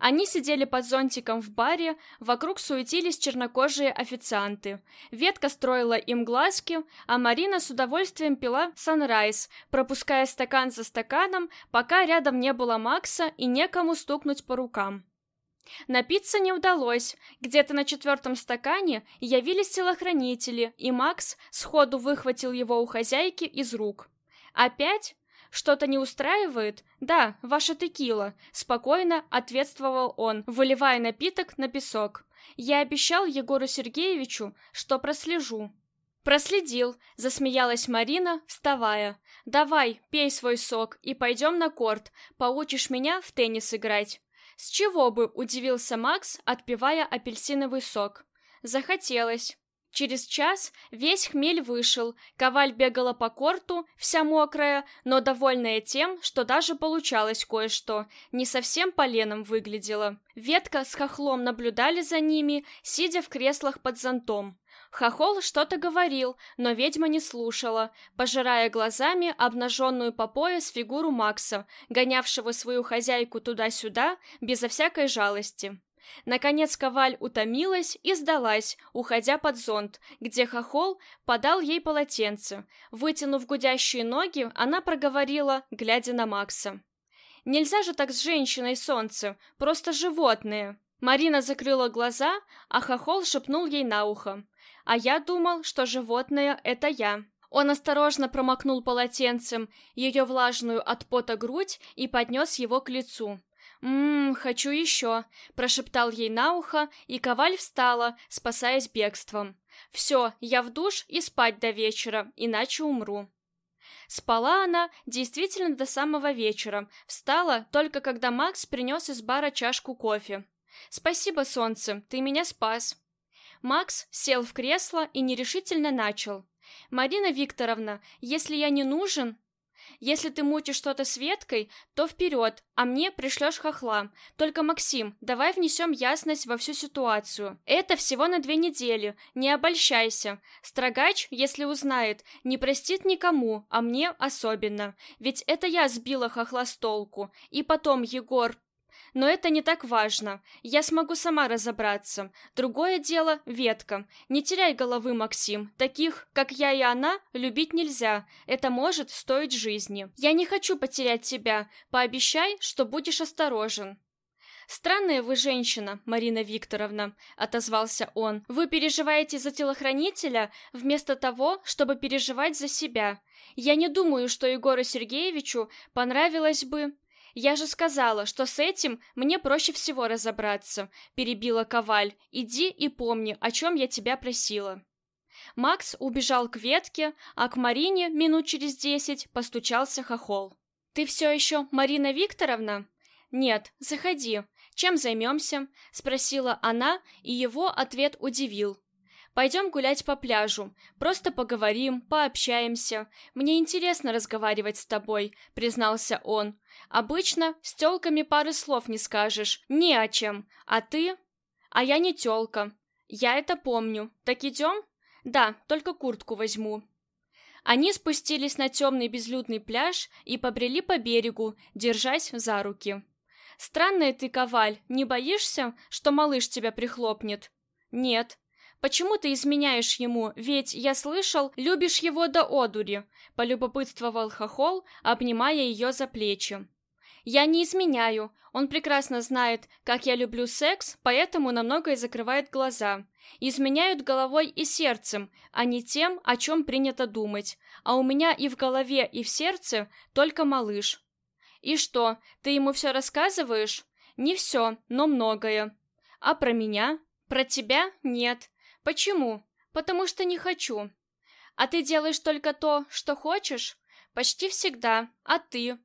Они сидели под зонтиком в баре, вокруг суетились чернокожие официанты. Ветка строила им глазки, а Марина с удовольствием пила санрайз, пропуская стакан за стаканом, пока рядом не было Макса и некому стукнуть по рукам. Напиться не удалось. Где-то на четвертом стакане явились телохранители, и Макс сходу выхватил его у хозяйки из рук. «Опять? Что-то не устраивает? Да, ваша текила», — спокойно ответствовал он, выливая напиток на песок. «Я обещал Егору Сергеевичу, что прослежу». «Проследил», — засмеялась Марина, вставая. «Давай, пей свой сок и пойдем на корт, поучишь меня в теннис играть». «С чего бы?» — удивился Макс, отпивая апельсиновый сок. «Захотелось». Через час весь хмель вышел, Коваль бегала по корту, вся мокрая, но довольная тем, что даже получалось кое-что, не совсем поленом выглядела. Ветка с хохлом наблюдали за ними, сидя в креслах под зонтом. Хохол что-то говорил, но ведьма не слушала, пожирая глазами обнаженную по пояс фигуру Макса, гонявшего свою хозяйку туда-сюда безо всякой жалости. Наконец Коваль утомилась и сдалась, уходя под зонт, где хохол подал ей полотенце. Вытянув гудящие ноги, она проговорила, глядя на Макса. «Нельзя же так с женщиной, солнце, просто животные!» Марина закрыла глаза, а хохол шепнул ей на ухо. «А я думал, что животное — это я». Он осторожно промокнул полотенцем ее влажную от пота грудь и поднес его к лицу. «Ммм, хочу еще», — прошептал ей на ухо, и Коваль встала, спасаясь бегством. «Все, я в душ и спать до вечера, иначе умру». Спала она действительно до самого вечера, встала только когда Макс принес из бара чашку кофе. «Спасибо, солнце, ты меня спас». Макс сел в кресло и нерешительно начал. «Марина Викторовна, если я не нужен, если ты мутишь что-то с веткой, то вперед, а мне пришлешь хохла. Только, Максим, давай внесем ясность во всю ситуацию. Это всего на две недели, не обольщайся. Строгач, если узнает, не простит никому, а мне особенно. Ведь это я сбила хохла с толку. И потом, Егор, но это не так важно. Я смогу сама разобраться. Другое дело — ветка. Не теряй головы, Максим. Таких, как я и она, любить нельзя. Это может стоить жизни. Я не хочу потерять тебя. Пообещай, что будешь осторожен. «Странная вы женщина, Марина Викторовна», — отозвался он. «Вы переживаете за телохранителя вместо того, чтобы переживать за себя. Я не думаю, что Егору Сергеевичу понравилось бы...» «Я же сказала, что с этим мне проще всего разобраться», — перебила Коваль. «Иди и помни, о чем я тебя просила». Макс убежал к ветке, а к Марине минут через десять постучался хохол. «Ты все еще Марина Викторовна?» «Нет, заходи. Чем займемся?» — спросила она, и его ответ удивил. Пойдем гулять по пляжу. Просто поговорим, пообщаемся. Мне интересно разговаривать с тобой», — признался он. «Обычно с тёлками пары слов не скажешь. Ни о чем. А ты?» «А я не тёлка. Я это помню. Так идем?» «Да, только куртку возьму». Они спустились на темный безлюдный пляж и побрели по берегу, держась за руки. «Странная ты, Коваль, не боишься, что малыш тебя прихлопнет?» «Нет», Почему ты изменяешь ему? Ведь, я слышал, любишь его до одури», — полюбопытствовал Хохол, обнимая ее за плечи. «Я не изменяю. Он прекрасно знает, как я люблю секс, поэтому намного и закрывает глаза. Изменяют головой и сердцем, а не тем, о чем принято думать. А у меня и в голове, и в сердце только малыш». «И что, ты ему все рассказываешь?» «Не все, но многое». «А про меня?» «Про тебя? Нет. Почему? Потому что не хочу. А ты делаешь только то, что хочешь? Почти всегда. А ты?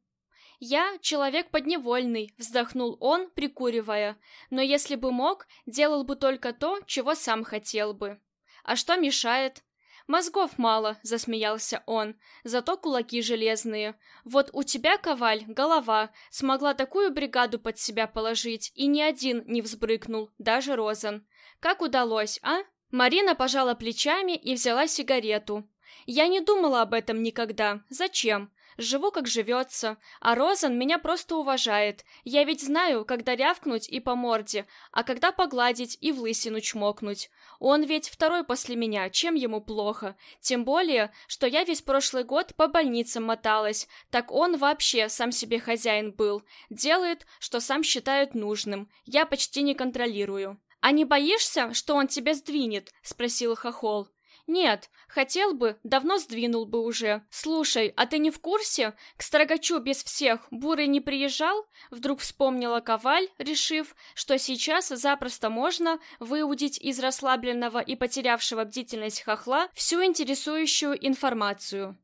Я человек подневольный, вздохнул он, прикуривая. Но если бы мог, делал бы только то, чего сам хотел бы. А что мешает? Мозгов мало, засмеялся он, зато кулаки железные. Вот у тебя, Коваль, голова, смогла такую бригаду под себя положить, и ни один не взбрыкнул, даже Розан. Как удалось, а? Марина пожала плечами и взяла сигарету. Я не думала об этом никогда. Зачем? Живу, как живется, а Розан меня просто уважает. Я ведь знаю, когда рявкнуть и по морде, а когда погладить и в лысину чмокнуть. Он ведь второй после меня, чем ему плохо? Тем более, что я весь прошлый год по больницам моталась, так он вообще сам себе хозяин был. Делает, что сам считает нужным. Я почти не контролирую. «А не боишься, что он тебя сдвинет?» — спросил Хохол. «Нет, хотел бы, давно сдвинул бы уже. Слушай, а ты не в курсе? К Строгачу без всех Бурый не приезжал?» Вдруг вспомнила Коваль, решив, что сейчас запросто можно выудить из расслабленного и потерявшего бдительность хохла всю интересующую информацию.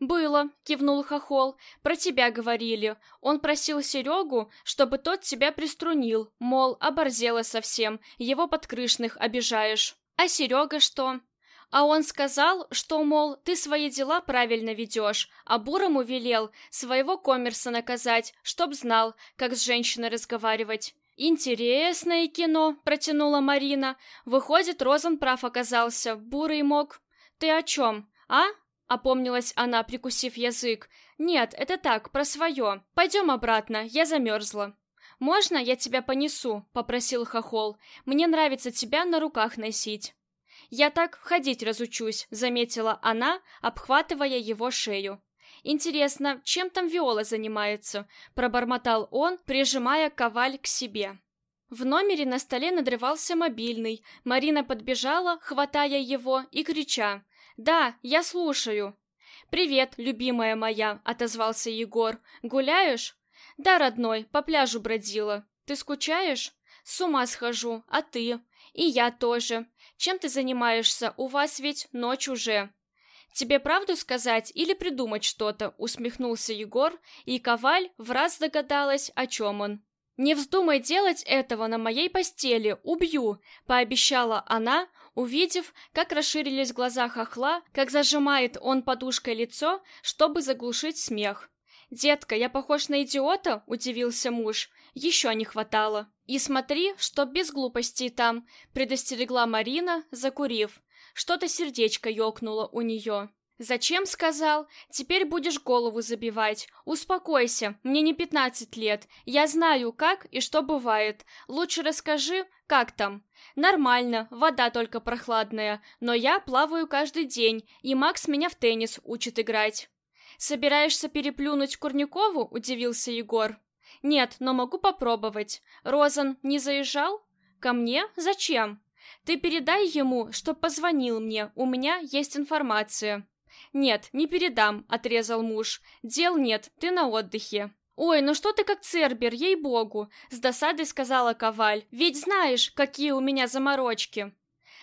«Было», — кивнул Хохол, — «про тебя говорили. Он просил Серегу, чтобы тот тебя приструнил, мол, оборзела совсем, его подкрышных обижаешь». «А Серега что?» А он сказал, что, мол, ты свои дела правильно ведешь, а Бурому велел своего коммерса наказать, чтоб знал, как с женщиной разговаривать. «Интересное кино», — протянула Марина. «Выходит, Розан прав оказался, Бурый мог...» «Ты о чем, а?» — опомнилась она, прикусив язык. «Нет, это так, про свое. Пойдем обратно, я замерзла». «Можно я тебя понесу?» — попросил Хохол. «Мне нравится тебя на руках носить». «Я так ходить разучусь», — заметила она, обхватывая его шею. «Интересно, чем там Виола занимается?» — пробормотал он, прижимая коваль к себе. В номере на столе надрывался мобильный. Марина подбежала, хватая его и крича. «Да, я слушаю». «Привет, любимая моя», — отозвался Егор. «Гуляешь?» «Да, родной, по пляжу бродила. Ты скучаешь?» «С ума схожу, а ты?» «И я тоже. Чем ты занимаешься? У вас ведь ночь уже». «Тебе правду сказать или придумать что-то?» — усмехнулся Егор, и Коваль в раз догадалась, о чем он. «Не вздумай делать этого на моей постели, убью!» — пообещала она, увидев, как расширились глаза хохла, как зажимает он подушкой лицо, чтобы заглушить смех. «Детка, я похож на идиота?» — удивился муж. «Еще не хватало». «И смотри, чтоб без глупостей там», — предостерегла Марина, закурив. Что-то сердечко ёкнуло у нее. «Зачем?» — сказал. «Теперь будешь голову забивать. Успокойся, мне не пятнадцать лет. Я знаю, как и что бывает. Лучше расскажи, как там?» «Нормально, вода только прохладная, но я плаваю каждый день, и Макс меня в теннис учит играть». «Собираешься переплюнуть Курникову?» — удивился Егор. «Нет, но могу попробовать. Розан не заезжал? Ко мне? Зачем? Ты передай ему, что позвонил мне, у меня есть информация». «Нет, не передам», — отрезал муж. «Дел нет, ты на отдыхе». «Ой, ну что ты как Цербер, ей-богу!» — с досадой сказала Коваль. «Ведь знаешь, какие у меня заморочки!»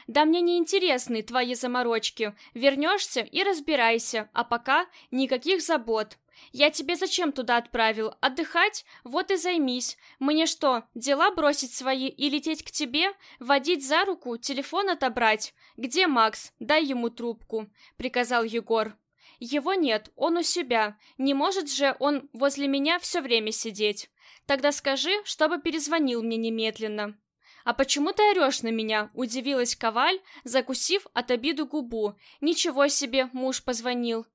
Да мне не интересны твои заморочки. Вернешься и разбирайся, а пока никаких забот. Я тебе зачем туда отправил? Отдыхать? Вот и займись. Мне что, дела бросить свои и лететь к тебе? Водить за руку, телефон отобрать? Где Макс? Дай ему трубку, приказал Егор. Его нет, он у себя. Не может же он возле меня все время сидеть. Тогда скажи, чтобы перезвонил мне немедленно. «А почему ты орешь на меня?» — удивилась Коваль, закусив от обиду губу. «Ничего себе, муж позвонил».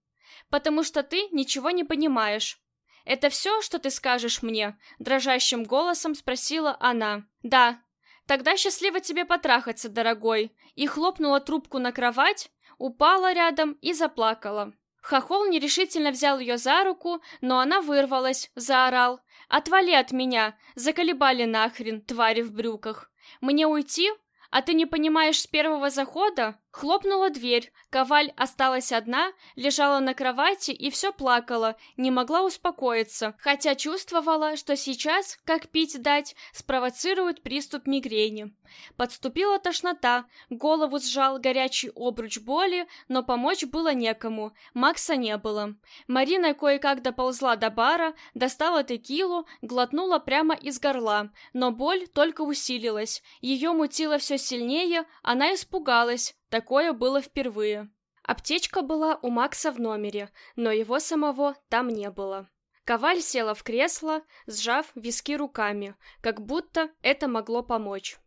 «Потому что ты ничего не понимаешь». «Это все, что ты скажешь мне?» — дрожащим голосом спросила она. «Да». «Тогда счастливо тебе потрахаться, дорогой». И хлопнула трубку на кровать, упала рядом и заплакала. Хохол нерешительно взял ее за руку, но она вырвалась, заорал. «Отвали от меня! Заколебали нахрен, твари в брюках!» Мне уйти? А ты не понимаешь с первого захода? Хлопнула дверь. Коваль осталась одна, лежала на кровати и все плакала, не могла успокоиться, хотя чувствовала, что сейчас, как пить дать, спровоцирует приступ мигрени. Подступила тошнота, голову сжал горячий обруч боли, но помочь было некому, Макса не было. Марина кое-как доползла до бара, достала текилу, глотнула прямо из горла, но боль только усилилась, ее мутило все сильнее, она испугалась, Такое было впервые. Аптечка была у Макса в номере, но его самого там не было. Коваль села в кресло, сжав виски руками, как будто это могло помочь.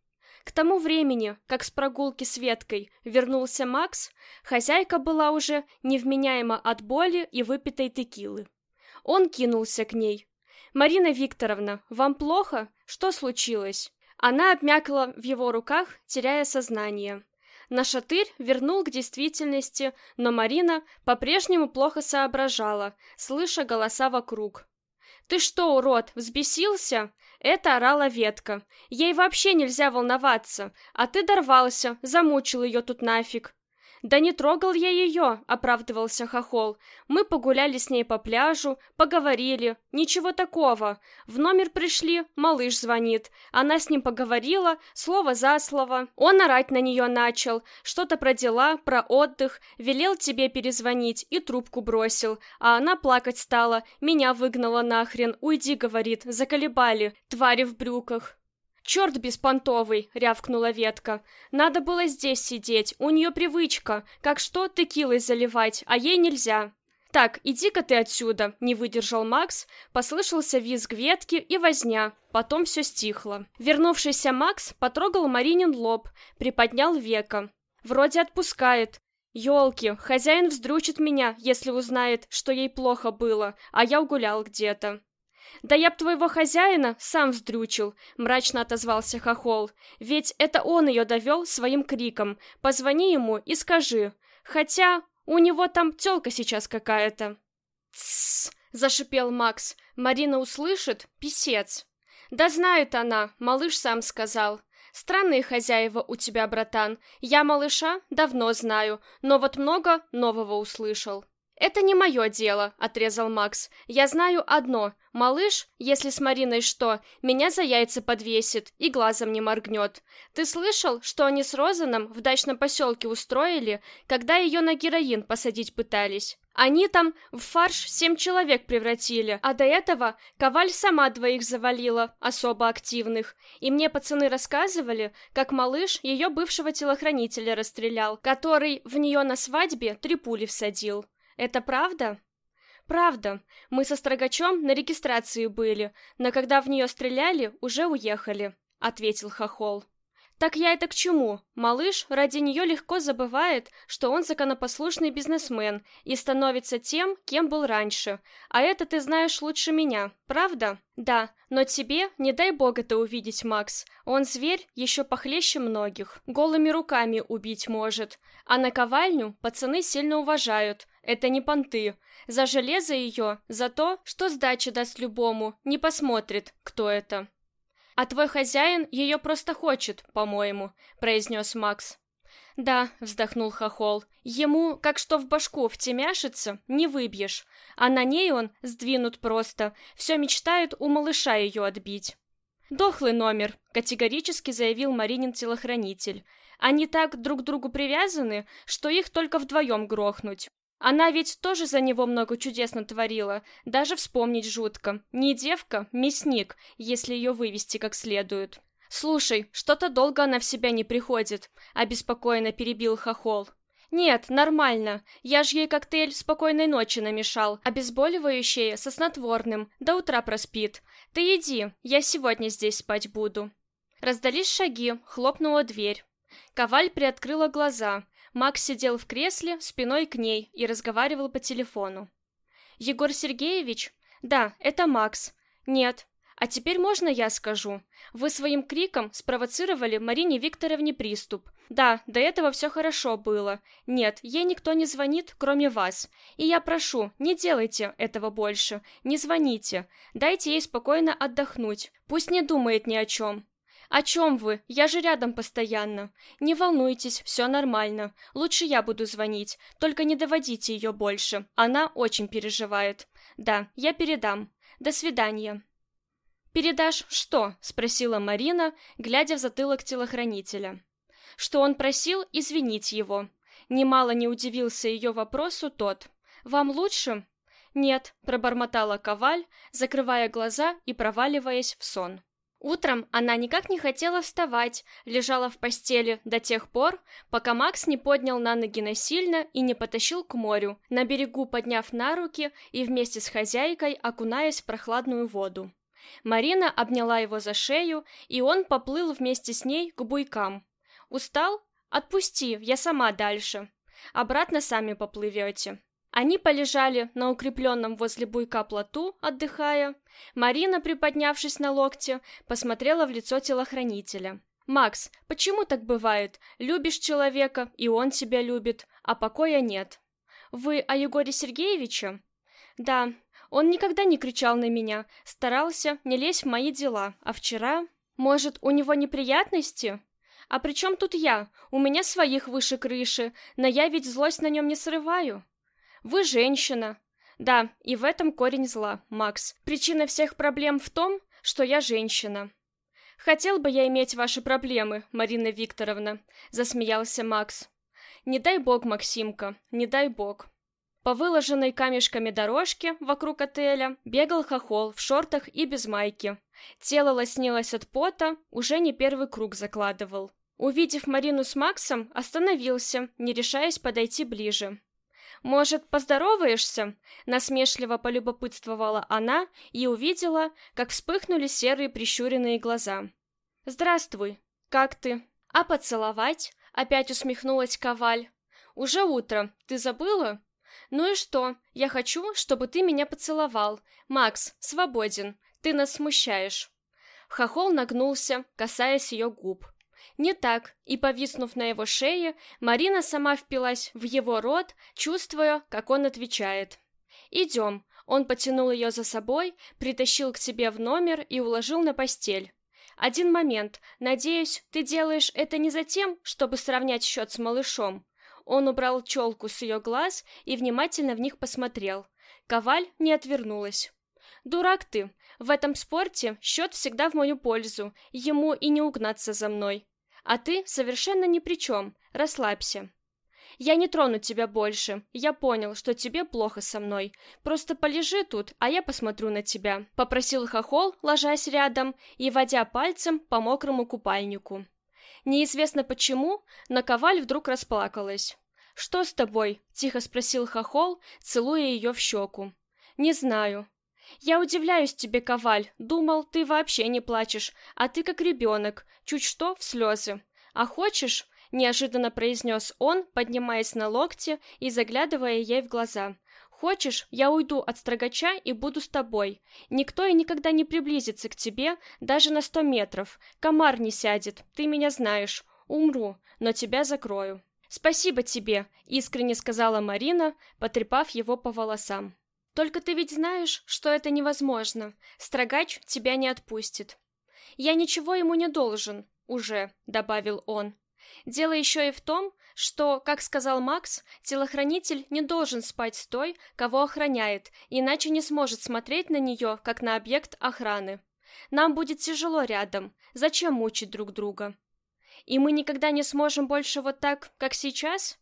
К тому времени, как с прогулки с Веткой вернулся Макс, хозяйка была уже невменяема от боли и выпитой текилы. Он кинулся к ней. «Марина Викторовна, вам плохо? Что случилось?» Она обмякла в его руках, теряя сознание. Нашатырь вернул к действительности, но Марина по-прежнему плохо соображала, слыша голоса вокруг. «Ты что, урод, взбесился?» Это орала ветка. Ей вообще нельзя волноваться, а ты дорвался, замучил ее тут нафиг. «Да не трогал я ее», — оправдывался Хохол. «Мы погуляли с ней по пляжу, поговорили. Ничего такого. В номер пришли, малыш звонит. Она с ним поговорила, слово за слово. Он орать на нее начал. Что-то про дела, про отдых. Велел тебе перезвонить и трубку бросил. А она плакать стала. Меня выгнала нахрен. Уйди, говорит. Заколебали. Твари в брюках. «Черт беспонтовый!» — рявкнула ветка. «Надо было здесь сидеть, у нее привычка, как что текилой заливать, а ей нельзя». «Так, иди-ка ты отсюда!» — не выдержал Макс. Послышался визг ветки и возня. Потом все стихло. Вернувшийся Макс потрогал Маринин лоб, приподнял века. «Вроде отпускает. Ёлки, хозяин вздрючит меня, если узнает, что ей плохо было, а я угулял где-то». «Да я б твоего хозяина сам вздрючил», — мрачно отозвался Хохол. «Ведь это он ее довел своим криком. Позвони ему и скажи. Хотя у него там тёлка сейчас какая-то». «Тссс», — зашипел Макс. «Марина услышит? Писец». «Да знает она, малыш сам сказал». Странные хозяева у тебя, братан. Я малыша давно знаю, но вот много нового услышал. «Это не мое дело», — отрезал Макс. «Я знаю одно. Малыш, если с Мариной что, меня за яйца подвесит и глазом не моргнет. Ты слышал, что они с Розаном в дачном поселке устроили, когда ее на героин посадить пытались? Они там в фарш семь человек превратили, а до этого Коваль сама двоих завалила, особо активных. И мне пацаны рассказывали, как малыш ее бывшего телохранителя расстрелял, который в нее на свадьбе три пули всадил. Это правда? Правда. Мы со Строгачом на регистрации были, но когда в нее стреляли, уже уехали, ответил Хохол. Так я это к чему? Малыш ради нее легко забывает, что он законопослушный бизнесмен и становится тем, кем был раньше. А это ты знаешь лучше меня, правда? Да, но тебе не дай бог это увидеть, Макс. Он зверь еще похлеще многих. Голыми руками убить может. А наковальню пацаны сильно уважают. Это не понты. За железо ее, за то, что сдачи даст любому, не посмотрит, кто это. «А твой хозяин ее просто хочет, по-моему», — произнес Макс. «Да», — вздохнул Хохол, — «ему, как что в башку втемяшится, не выбьешь, а на ней он сдвинут просто, все мечтает у малыша ее отбить». «Дохлый номер», — категорически заявил Маринин телохранитель. «Они так друг к другу привязаны, что их только вдвоем грохнуть. Она ведь тоже за него много чудес натворила, даже вспомнить жутко. Не девка, мясник, если ее вывести как следует. «Слушай, что-то долго она в себя не приходит», — обеспокоенно перебил Хохол. «Нет, нормально. Я ж ей коктейль спокойной ночи намешал, обезболивающее со снотворным, до утра проспит. Ты иди, я сегодня здесь спать буду». Раздались шаги, хлопнула дверь. Коваль приоткрыла глаза, Макс сидел в кресле, спиной к ней, и разговаривал по телефону. «Егор Сергеевич?» «Да, это Макс». «Нет». «А теперь можно я скажу? Вы своим криком спровоцировали Марине Викторовне приступ. Да, до этого все хорошо было. Нет, ей никто не звонит, кроме вас. И я прошу, не делайте этого больше. Не звоните. Дайте ей спокойно отдохнуть. Пусть не думает ни о чем. «О чем вы? Я же рядом постоянно. Не волнуйтесь, все нормально. Лучше я буду звонить, только не доводите ее больше. Она очень переживает. Да, я передам. До свидания». «Передашь что?» — спросила Марина, глядя в затылок телохранителя. Что он просил извинить его. Немало не удивился ее вопросу тот. «Вам лучше?» «Нет», — пробормотала Коваль, закрывая глаза и проваливаясь в сон. Утром она никак не хотела вставать, лежала в постели до тех пор, пока Макс не поднял на ноги насильно и не потащил к морю, на берегу подняв на руки и вместе с хозяйкой окунаясь в прохладную воду. Марина обняла его за шею, и он поплыл вместе с ней к буйкам. «Устал? Отпусти, я сама дальше. Обратно сами поплывете». Они полежали на укрепленном возле буйка плоту, отдыхая. Марина, приподнявшись на локте, посмотрела в лицо телохранителя. «Макс, почему так бывает? Любишь человека, и он тебя любит, а покоя нет». «Вы о Егоре Сергеевиче?» «Да, он никогда не кричал на меня, старался не лезть в мои дела, а вчера...» «Может, у него неприятности?» «А при чем тут я? У меня своих выше крыши, но я ведь злость на нем не срываю». Вы женщина. Да, и в этом корень зла, Макс. Причина всех проблем в том, что я женщина. Хотел бы я иметь ваши проблемы, Марина Викторовна, засмеялся Макс. Не дай бог, Максимка, не дай бог. По выложенной камешками дорожке вокруг отеля бегал хохол в шортах и без майки. Тело лоснилось от пота, уже не первый круг закладывал. Увидев Марину с Максом, остановился, не решаясь подойти ближе. «Может, поздороваешься?» — насмешливо полюбопытствовала она и увидела, как вспыхнули серые прищуренные глаза. «Здравствуй. Как ты?» «А поцеловать?» — опять усмехнулась Коваль. «Уже утро. Ты забыла?» «Ну и что? Я хочу, чтобы ты меня поцеловал. Макс, свободен. Ты нас смущаешь». Хохол нагнулся, касаясь ее губ. Не так, и повиснув на его шее, Марина сама впилась в его рот, чувствуя, как он отвечает. «Идем». Он потянул ее за собой, притащил к себе в номер и уложил на постель. «Один момент. Надеюсь, ты делаешь это не за тем, чтобы сравнять счет с малышом». Он убрал челку с ее глаз и внимательно в них посмотрел. Коваль не отвернулась. «Дурак ты. В этом спорте счет всегда в мою пользу. Ему и не угнаться за мной. А ты совершенно ни при чем. Расслабься. Я не трону тебя больше. Я понял, что тебе плохо со мной. Просто полежи тут, а я посмотрю на тебя», — попросил Хохол, ложась рядом и водя пальцем по мокрому купальнику. Неизвестно почему, но Коваль вдруг расплакалась. «Что с тобой?» — тихо спросил Хохол, целуя ее в щеку. «Не знаю. «Я удивляюсь тебе, Коваль. Думал, ты вообще не плачешь, а ты как ребенок, чуть что в слезы. А хочешь?» — неожиданно произнес он, поднимаясь на локте и заглядывая ей в глаза. «Хочешь, я уйду от строгача и буду с тобой. Никто и никогда не приблизится к тебе, даже на сто метров. Комар не сядет, ты меня знаешь. Умру, но тебя закрою». «Спасибо тебе», — искренне сказала Марина, потрепав его по волосам. Только ты ведь знаешь, что это невозможно. Строгач тебя не отпустит. Я ничего ему не должен, уже, добавил он. Дело еще и в том, что, как сказал Макс, телохранитель не должен спать с той, кого охраняет, иначе не сможет смотреть на нее, как на объект охраны. Нам будет тяжело рядом. Зачем мучить друг друга? И мы никогда не сможем больше вот так, как сейчас?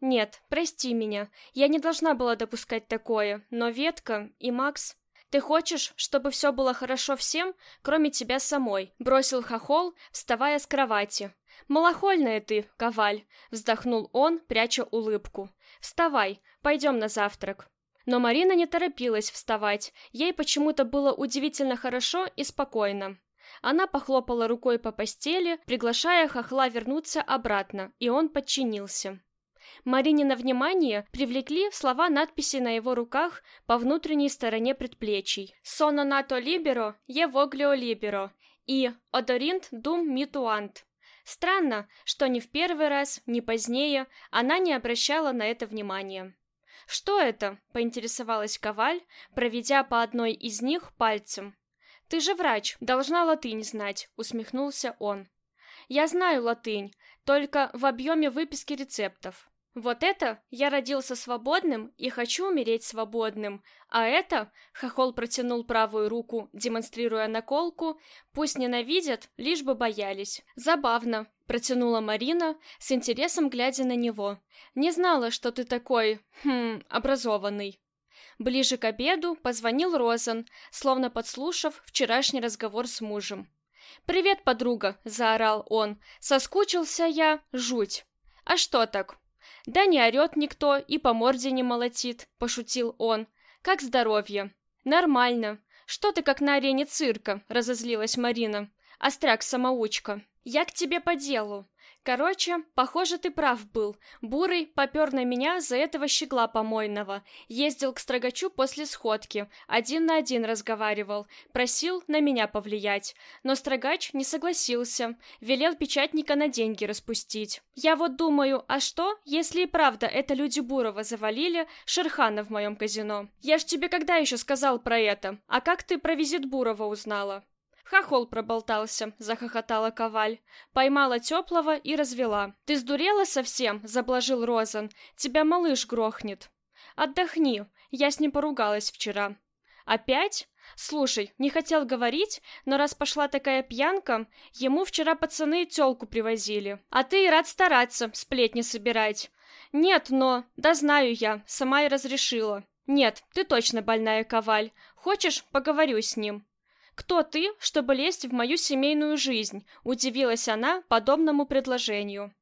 Нет, прости меня. Я не должна была допускать такое, но Ветка и Макс... Ты хочешь, чтобы все было хорошо всем, кроме тебя самой?» Бросил хохол, вставая с кровати. «Малохольная ты, Коваль!» Вздохнул он, пряча улыбку. «Вставай, пойдем на завтрак». Но Марина не торопилась вставать. Ей почему-то было удивительно хорошо и спокойно. Она похлопала рукой по постели, приглашая хохла вернуться обратно, и он подчинился. Маринина внимание привлекли слова надписи на его руках по внутренней стороне предплечий. «Sono nato libero, e voglio libero» и «Odorint dum mituant». Странно, что ни в первый раз, ни позднее она не обращала на это внимания. «Что это?» — поинтересовалась Коваль, проведя по одной из них пальцем. «Ты же врач, должна латынь знать», — усмехнулся он. «Я знаю латынь, только в объеме выписки рецептов. Вот это я родился свободным и хочу умереть свободным, а это, хохол протянул правую руку, демонстрируя наколку, пусть ненавидят, лишь бы боялись. Забавно, протянула Марина, с интересом глядя на него. Не знала, что ты такой, хм, образованный. Ближе к обеду позвонил Розен, словно подслушав вчерашний разговор с мужем. «Привет, подруга!» — заорал он. «Соскучился я, жуть!» «А что так?» «Да не орет никто и по морде не молотит», — пошутил он. «Как здоровье?» «Нормально. Что ты как на арене цирка?» — разозлилась Марина. остряк-самоучка. Я к тебе по делу. Короче, похоже, ты прав был. Бурый попер на меня за этого щегла помойного. Ездил к строгачу после сходки, один на один разговаривал, просил на меня повлиять. Но строгач не согласился, велел печатника на деньги распустить. Я вот думаю, а что, если и правда это люди Бурова завалили Шерхана в моем казино? Я ж тебе когда еще сказал про это? А как ты про визит Бурова узнала? Хохол проболтался, захохотала Коваль. Поймала теплого и развела. Ты сдурела совсем? Заблажил Розан. Тебя малыш грохнет. Отдохни. Я с ним поругалась вчера. Опять? Слушай, не хотел говорить, но раз пошла такая пьянка, ему вчера пацаны тёлку привозили. А ты и рад стараться, сплетни собирать. Нет, но... Да знаю я, сама и разрешила. Нет, ты точно больная, Коваль. Хочешь, поговорю с ним? «Кто ты, чтобы лезть в мою семейную жизнь?» — удивилась она подобному предложению.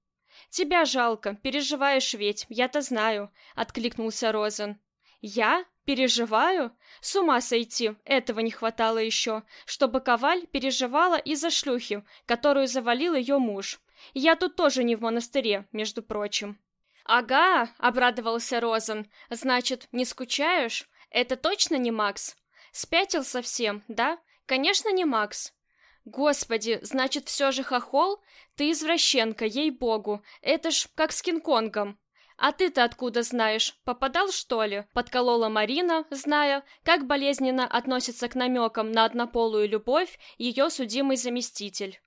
«Тебя жалко, переживаешь ведь, я-то знаю», — откликнулся Розен. «Я? Переживаю? С ума сойти, этого не хватало еще, чтобы Коваль переживала из-за шлюхи, которую завалил ее муж. Я тут тоже не в монастыре, между прочим». «Ага», — обрадовался Розен, — «значит, не скучаешь? Это точно не Макс? Спятил совсем, да? Конечно, не Макс. Господи, значит, все же хохол? Ты извращенка, ей-богу. Это ж как с Кинг-Конгом. А ты-то откуда знаешь? Попадал, что ли? Подколола Марина, зная, как болезненно относится к намекам на однополую любовь ее судимый заместитель.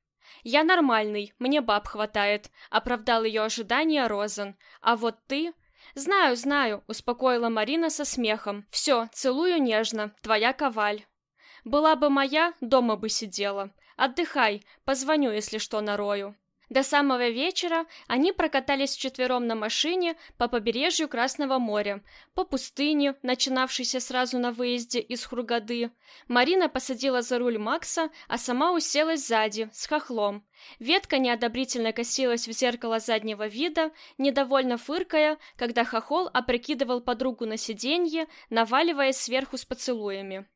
«Я нормальный, мне баб хватает», — оправдал ее ожидания Розен. «А вот ты...» «Знаю, знаю», — успокоила Марина со смехом. «Все, целую нежно, твоя коваль». Была бы моя, дома бы сидела. Отдыхай, позвоню, если что, нарою. До самого вечера они прокатались вчетвером на машине по побережью Красного моря, по пустыне, начинавшейся сразу на выезде из Хургады. Марина посадила за руль Макса, а сама уселась сзади, с хохлом. Ветка неодобрительно косилась в зеркало заднего вида, недовольно фыркая, когда хохол опрокидывал подругу на сиденье, наваливаясь сверху с поцелуями.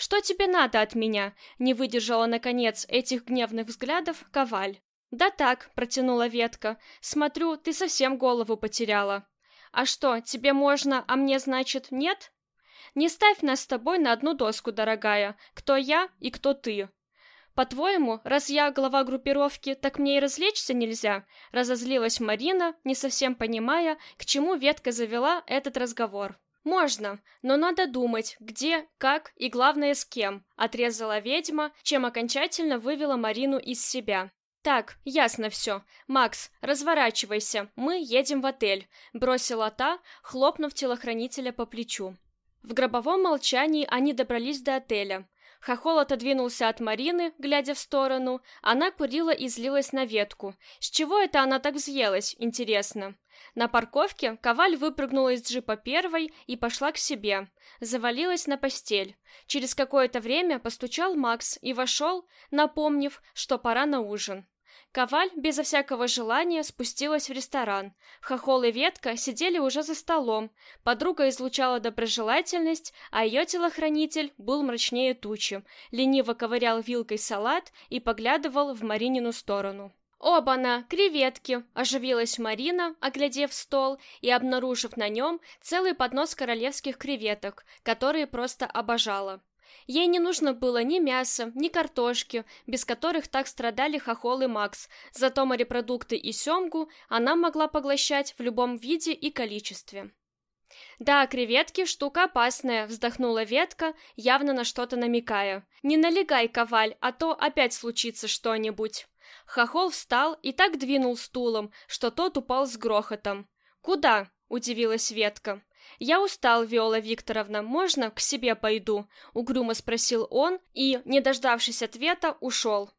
«Что тебе надо от меня?» — не выдержала, наконец, этих гневных взглядов Коваль. «Да так», — протянула ветка. «Смотрю, ты совсем голову потеряла». «А что, тебе можно, а мне, значит, нет?» «Не ставь нас с тобой на одну доску, дорогая. Кто я и кто ты?» «По-твоему, раз я глава группировки, так мне и развлечься нельзя?» Разозлилась Марина, не совсем понимая, к чему ветка завела этот разговор. «Можно, но надо думать, где, как и, главное, с кем», — отрезала ведьма, чем окончательно вывела Марину из себя. «Так, ясно все. Макс, разворачивайся, мы едем в отель», — бросила та, хлопнув телохранителя по плечу. В гробовом молчании они добрались до отеля. Хохол отодвинулся от Марины, глядя в сторону. Она курила и злилась на ветку. С чего это она так взъелась, интересно? На парковке Коваль выпрыгнула из джипа первой и пошла к себе. Завалилась на постель. Через какое-то время постучал Макс и вошел, напомнив, что пора на ужин. Коваль безо всякого желания спустилась в ресторан. Хохол и Ветка сидели уже за столом. Подруга излучала доброжелательность, а ее телохранитель был мрачнее тучи. Лениво ковырял вилкой салат и поглядывал в Маринину сторону. «Оба-на, креветки!» – оживилась Марина, оглядев стол и обнаружив на нем целый поднос королевских креветок, которые просто обожала. Ей не нужно было ни мяса, ни картошки, без которых так страдали Хохол и Макс, зато морепродукты и семгу она могла поглощать в любом виде и количестве. «Да, креветки — штука опасная», — вздохнула ветка, явно на что-то намекая. «Не налегай, коваль, а то опять случится что-нибудь». Хохол встал и так двинул стулом, что тот упал с грохотом. «Куда?» — удивилась Ветка. «Я устал, Виола Викторовна, можно к себе пойду?» — угрюмо спросил он и, не дождавшись ответа, ушел.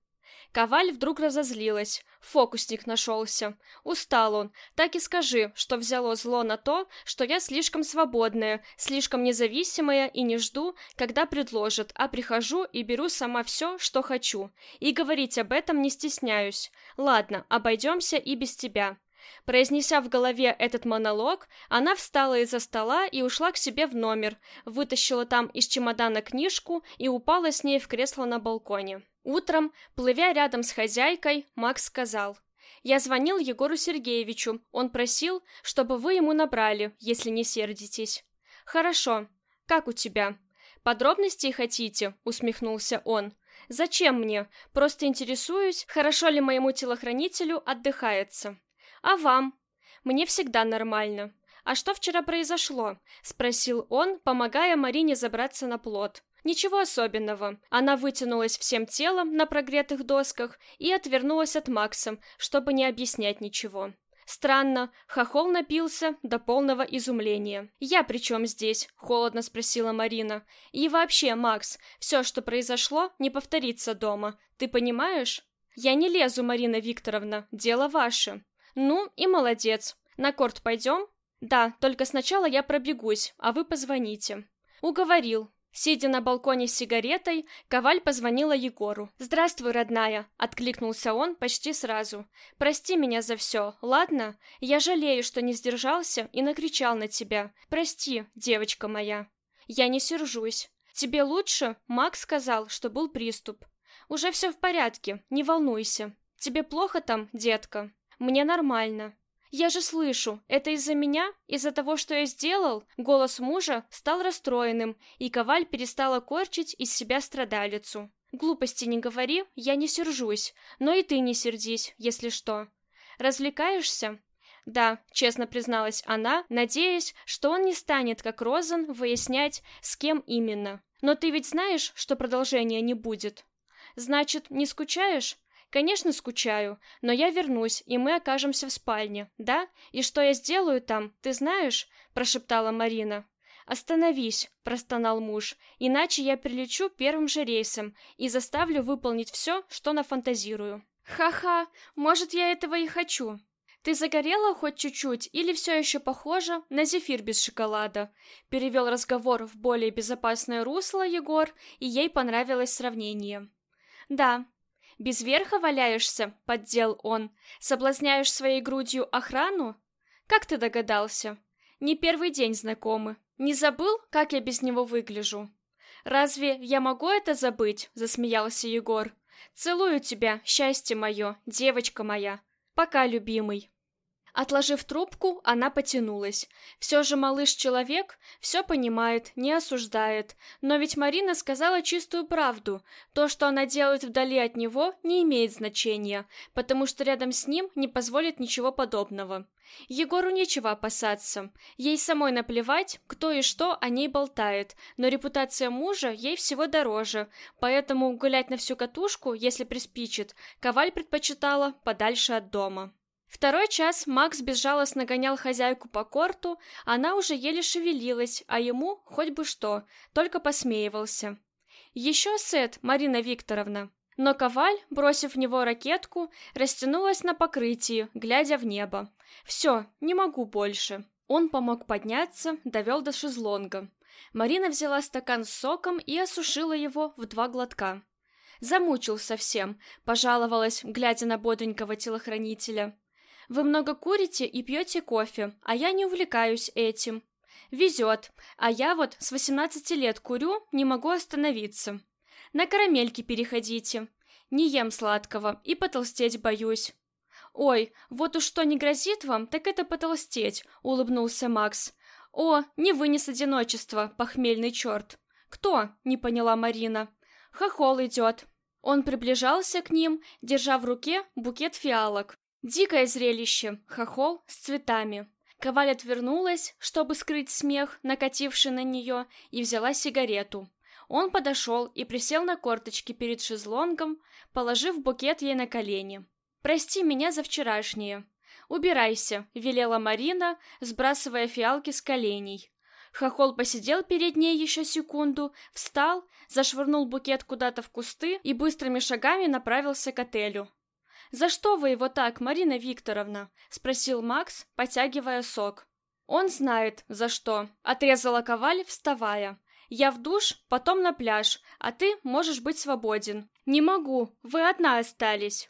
Коваль вдруг разозлилась. Фокусник нашелся. Устал он. Так и скажи, что взяло зло на то, что я слишком свободная, слишком независимая и не жду, когда предложат, а прихожу и беру сама все, что хочу. И говорить об этом не стесняюсь. Ладно, обойдемся и без тебя. Произнеся в голове этот монолог, она встала из-за стола и ушла к себе в номер, вытащила там из чемодана книжку и упала с ней в кресло на балконе. Утром, плывя рядом с хозяйкой, Макс сказал: "Я звонил Егору Сергеевичу. Он просил, чтобы вы ему набрали, если не сердитесь". "Хорошо. Как у тебя?" "Подробностей хотите?" усмехнулся он. "Зачем мне? Просто интересуюсь, хорошо ли моему телохранителю отдыхается". "А вам?" "Мне всегда нормально". «А что вчера произошло?» — спросил он, помогая Марине забраться на плот. Ничего особенного. Она вытянулась всем телом на прогретых досках и отвернулась от Макса, чтобы не объяснять ничего. Странно, хохол напился до полного изумления. «Я при чем здесь?» — холодно спросила Марина. «И вообще, Макс, все, что произошло, не повторится дома. Ты понимаешь?» «Я не лезу, Марина Викторовна, дело ваше». «Ну и молодец. На корт пойдем?» «Да, только сначала я пробегусь, а вы позвоните». «Уговорил», Сидя на балконе с сигаретой, Коваль позвонила Егору. «Здравствуй, родная!» — откликнулся он почти сразу. «Прости меня за все, ладно? Я жалею, что не сдержался и накричал на тебя. Прости, девочка моя. Я не сержусь. Тебе лучше?» Макс сказал, что был приступ. «Уже все в порядке, не волнуйся. Тебе плохо там, детка?» «Мне нормально. «Я же слышу, это из-за меня? Из-за того, что я сделал?» Голос мужа стал расстроенным, и Коваль перестала корчить из себя страдалицу. «Глупости не говори, я не сержусь, но и ты не сердись, если что. Развлекаешься?» «Да», — честно призналась она, надеясь, что он не станет, как Розен, выяснять, с кем именно. «Но ты ведь знаешь, что продолжения не будет?» «Значит, не скучаешь?» Конечно, скучаю, но я вернусь, и мы окажемся в спальне, да? И что я сделаю там, ты знаешь? прошептала Марина. Остановись, простонал муж. Иначе я прилечу первым же рейсом и заставлю выполнить все, что нафантазирую. Ха-ха, может, я этого и хочу. Ты загорела хоть чуть-чуть или все еще похожа на зефир без шоколада? Перевел разговор в более безопасное русло Егор, и ей понравилось сравнение. Да, без верха валяешься, поддел он. Соблазняешь своей грудью охрану? Как ты догадался? Не первый день знакомы. Не забыл, как я без него выгляжу? Разве я могу это забыть? Засмеялся Егор. Целую тебя, счастье мое, девочка моя. Пока, любимый. Отложив трубку, она потянулась. Все же малыш-человек все понимает, не осуждает. Но ведь Марина сказала чистую правду. То, что она делает вдали от него, не имеет значения, потому что рядом с ним не позволит ничего подобного. Егору нечего опасаться. Ей самой наплевать, кто и что о ней болтает, но репутация мужа ей всего дороже, поэтому гулять на всю катушку, если приспичит, Коваль предпочитала подальше от дома. Второй час Макс безжалостно гонял хозяйку по корту, она уже еле шевелилась, а ему хоть бы что, только посмеивался. «Еще сет, Марина Викторовна». Но Коваль, бросив в него ракетку, растянулась на покрытии, глядя в небо. «Все, не могу больше». Он помог подняться, довел до шезлонга. Марина взяла стакан с соком и осушила его в два глотка. Замучил совсем, пожаловалась, глядя на бодренького телохранителя. Вы много курите и пьете кофе, а я не увлекаюсь этим. Везет, а я вот с 18 лет курю, не могу остановиться. На карамельки переходите. Не ем сладкого и потолстеть боюсь. Ой, вот уж что не грозит вам, так это потолстеть, улыбнулся Макс. О, не вынес одиночества, похмельный черт. Кто? не поняла Марина. Хохол идет. Он приближался к ним, держа в руке букет фиалок. Дикое зрелище, хохол с цветами. Коваль отвернулась, чтобы скрыть смех, накативший на нее, и взяла сигарету. Он подошел и присел на корточки перед шезлонгом, положив букет ей на колени. «Прости меня за вчерашнее». «Убирайся», — велела Марина, сбрасывая фиалки с коленей. Хохол посидел перед ней еще секунду, встал, зашвырнул букет куда-то в кусты и быстрыми шагами направился к отелю. «За что вы его так, Марина Викторовна?» — спросил Макс, потягивая сок. «Он знает, за что», — отрезала Коваль, вставая. «Я в душ, потом на пляж, а ты можешь быть свободен». «Не могу, вы одна остались».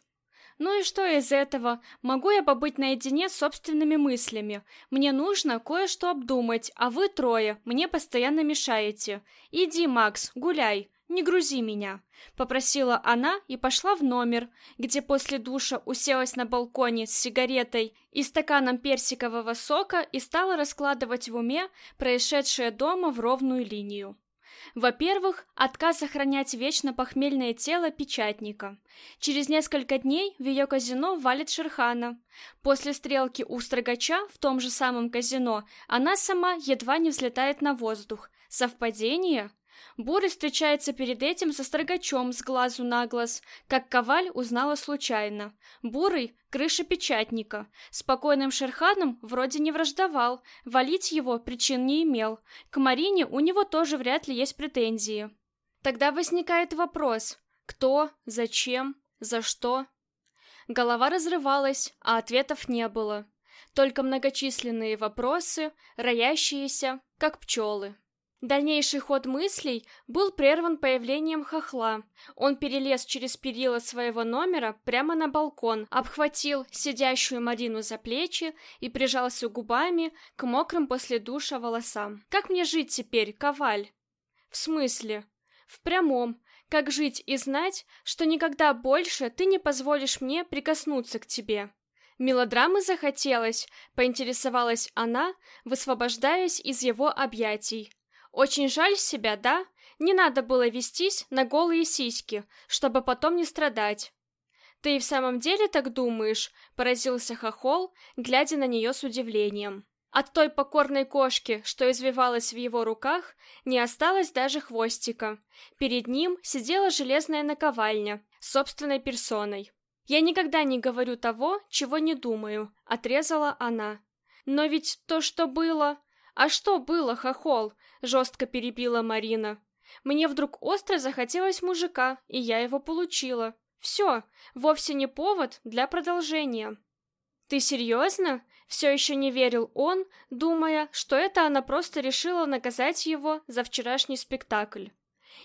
Ну и что из этого? Могу я побыть наедине с собственными мыслями? Мне нужно кое-что обдумать, а вы трое мне постоянно мешаете. Иди, Макс, гуляй. Не грузи меня», — попросила она и пошла в номер, где после душа уселась на балконе с сигаретой и стаканом персикового сока и стала раскладывать в уме происшедшее дома в ровную линию. Во-первых, отказ сохранять вечно похмельное тело печатника. Через несколько дней в ее казино валит Шерхана. После стрелки у строгача в том же самом казино она сама едва не взлетает на воздух. Совпадение? Бурый встречается перед этим со строгачом с глазу на глаз, как Коваль узнала случайно. Бурый — крыша печатника. Спокойным Шерханом вроде не враждовал, валить его причин не имел. К Марине у него тоже вряд ли есть претензии. Тогда возникает вопрос — кто, зачем, за что? Голова разрывалась, а ответов не было. Только многочисленные вопросы, роящиеся, как пчелы. Дальнейший ход мыслей был прерван появлением хохла. Он перелез через перила своего номера прямо на балкон, обхватил сидящую Марину за плечи и прижался губами к мокрым после душа волосам. «Как мне жить теперь, Коваль?» «В смысле?» «В прямом. Как жить и знать, что никогда больше ты не позволишь мне прикоснуться к тебе?» Мелодрамы захотелось, поинтересовалась она, высвобождаясь из его объятий. Очень жаль себя, да? Не надо было вестись на голые сиськи, чтобы потом не страдать. Ты и в самом деле так думаешь? Поразился Хохол, глядя на нее с удивлением. От той покорной кошки, что извивалась в его руках, не осталось даже хвостика. Перед ним сидела железная наковальня, собственной персоной. «Я никогда не говорю того, чего не думаю», — отрезала она. «Но ведь то, что было...» «А что было, хохол?» — жестко перебила Марина. «Мне вдруг остро захотелось мужика, и я его получила. Все, вовсе не повод для продолжения». «Ты серьезно?» — все еще не верил он, думая, что это она просто решила наказать его за вчерашний спектакль.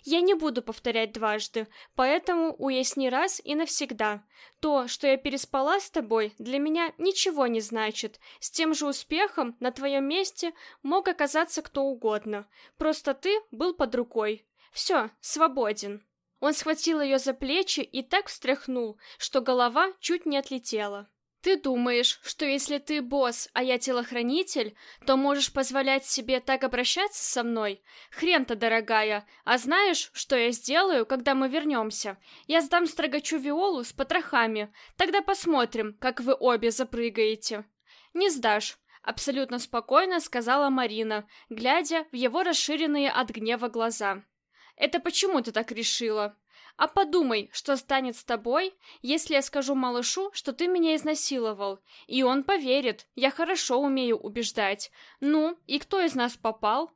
Я не буду повторять дважды, поэтому уясни раз и навсегда. То, что я переспала с тобой, для меня ничего не значит. С тем же успехом на твоем месте мог оказаться кто угодно. Просто ты был под рукой. Все, свободен. Он схватил ее за плечи и так встряхнул, что голова чуть не отлетела. Ты думаешь, что если ты босс, а я телохранитель, то можешь позволять себе так обращаться со мной? Хрен-то, дорогая. А знаешь, что я сделаю, когда мы вернемся? Я сдам строгачу Виолу с потрохами. Тогда посмотрим, как вы обе запрыгаете. Не сдашь. Абсолютно спокойно сказала Марина, глядя в его расширенные от гнева глаза. «Это почему ты так решила?» А подумай, что станет с тобой, если я скажу малышу, что ты меня изнасиловал. И он поверит, я хорошо умею убеждать. Ну, и кто из нас попал?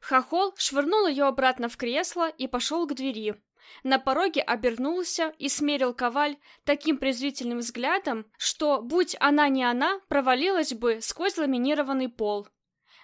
Хохол швырнул ее обратно в кресло и пошел к двери. На пороге обернулся и смерил Коваль таким презрительным взглядом, что, будь она не она, провалилась бы сквозь ламинированный пол.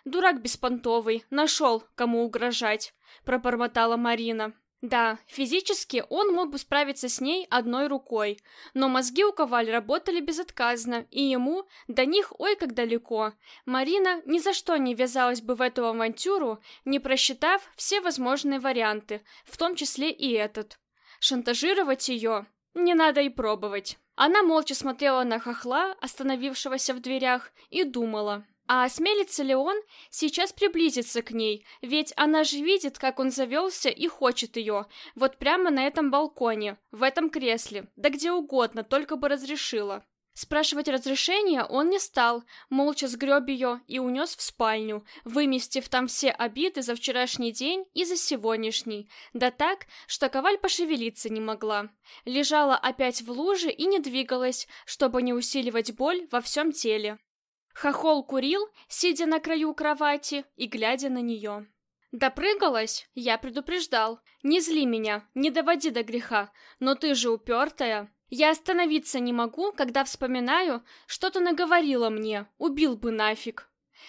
«Дурак беспонтовый, нашел, кому угрожать», — пробормотала Марина. Да, физически он мог бы справиться с ней одной рукой, но мозги у Коваль работали безотказно, и ему до них ой как далеко. Марина ни за что не ввязалась бы в эту авантюру, не просчитав все возможные варианты, в том числе и этот. Шантажировать ее не надо и пробовать. Она молча смотрела на хохла, остановившегося в дверях, и думала. А осмелится ли он сейчас приблизиться к ней? Ведь она же видит, как он завелся и хочет ее. Вот прямо на этом балконе, в этом кресле, да где угодно, только бы разрешила. Спрашивать разрешения он не стал, молча сгреб ее и унес в спальню, выместив там все обиды за вчерашний день и за сегодняшний, да так, что Коваль пошевелиться не могла. Лежала опять в луже и не двигалась, чтобы не усиливать боль во всем теле. Хохол курил, сидя на краю кровати и глядя на нее. Допрыгалась? Я предупреждал. Не зли меня, не доводи до греха, но ты же упертая. Я остановиться не могу, когда вспоминаю, что ты наговорила мне, убил бы нафиг.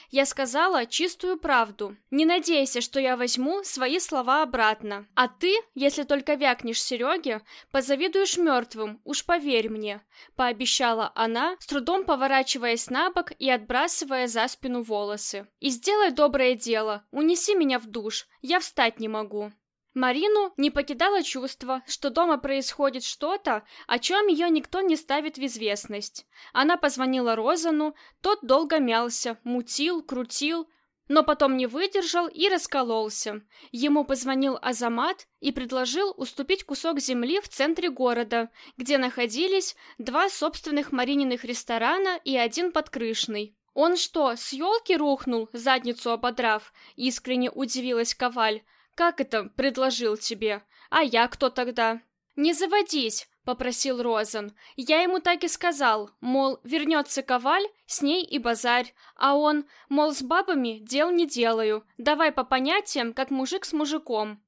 Я сказала чистую правду. Не надейся, что я возьму свои слова обратно. А ты, если только вякнешь Сереге, позавидуешь мертвым, уж поверь мне», — пообещала она, с трудом поворачиваясь на бок и отбрасывая за спину волосы. «И сделай доброе дело, унеси меня в душ, я встать не могу». Марину не покидало чувство, что дома происходит что-то, о чем ее никто не ставит в известность. Она позвонила Розану, тот долго мялся, мутил, крутил, но потом не выдержал и раскололся. Ему позвонил Азамат и предложил уступить кусок земли в центре города, где находились два собственных Марининых ресторана и один подкрышный. «Он что, с елки рухнул, задницу ободрав?» — искренне удивилась Коваль. «Как это предложил тебе? А я кто тогда?» «Не заводись!» — попросил Розан. Я ему так и сказал, мол, вернется Коваль, с ней и базарь, а он, мол, с бабами дел не делаю, давай по понятиям, как мужик с мужиком.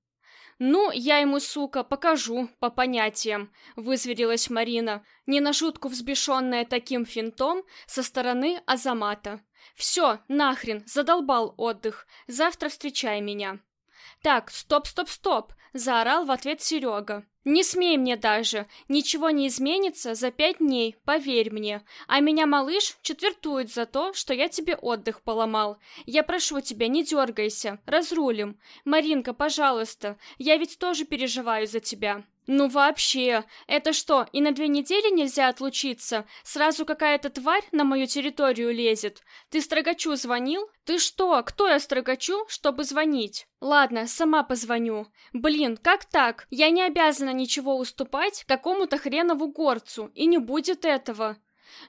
«Ну, я ему, сука, покажу, по понятиям», — вызверилась Марина, не на шутку взбешенная таким финтом со стороны Азамата. «Все, нахрен, задолбал отдых, завтра встречай меня». «Так, стоп, стоп, стоп!» — заорал в ответ Серега. «Не смей мне даже! Ничего не изменится за пять дней, поверь мне. А меня малыш четвертует за то, что я тебе отдых поломал. Я прошу тебя, не дергайся, разрулим. Маринка, пожалуйста, я ведь тоже переживаю за тебя». «Ну вообще, это что, и на две недели нельзя отлучиться? Сразу какая-то тварь на мою территорию лезет? Ты Строгачу звонил? Ты что, кто я Строгачу, чтобы звонить?» «Ладно, сама позвоню. Блин, как так? Я не обязана ничего уступать какому-то хренову горцу, и не будет этого».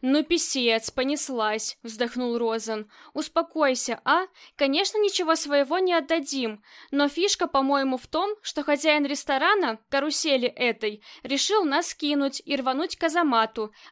«Ну, писец, понеслась», — вздохнул Розан. «Успокойся, а? Конечно, ничего своего не отдадим, но фишка, по-моему, в том, что хозяин ресторана, карусели этой, решил нас кинуть и рвануть к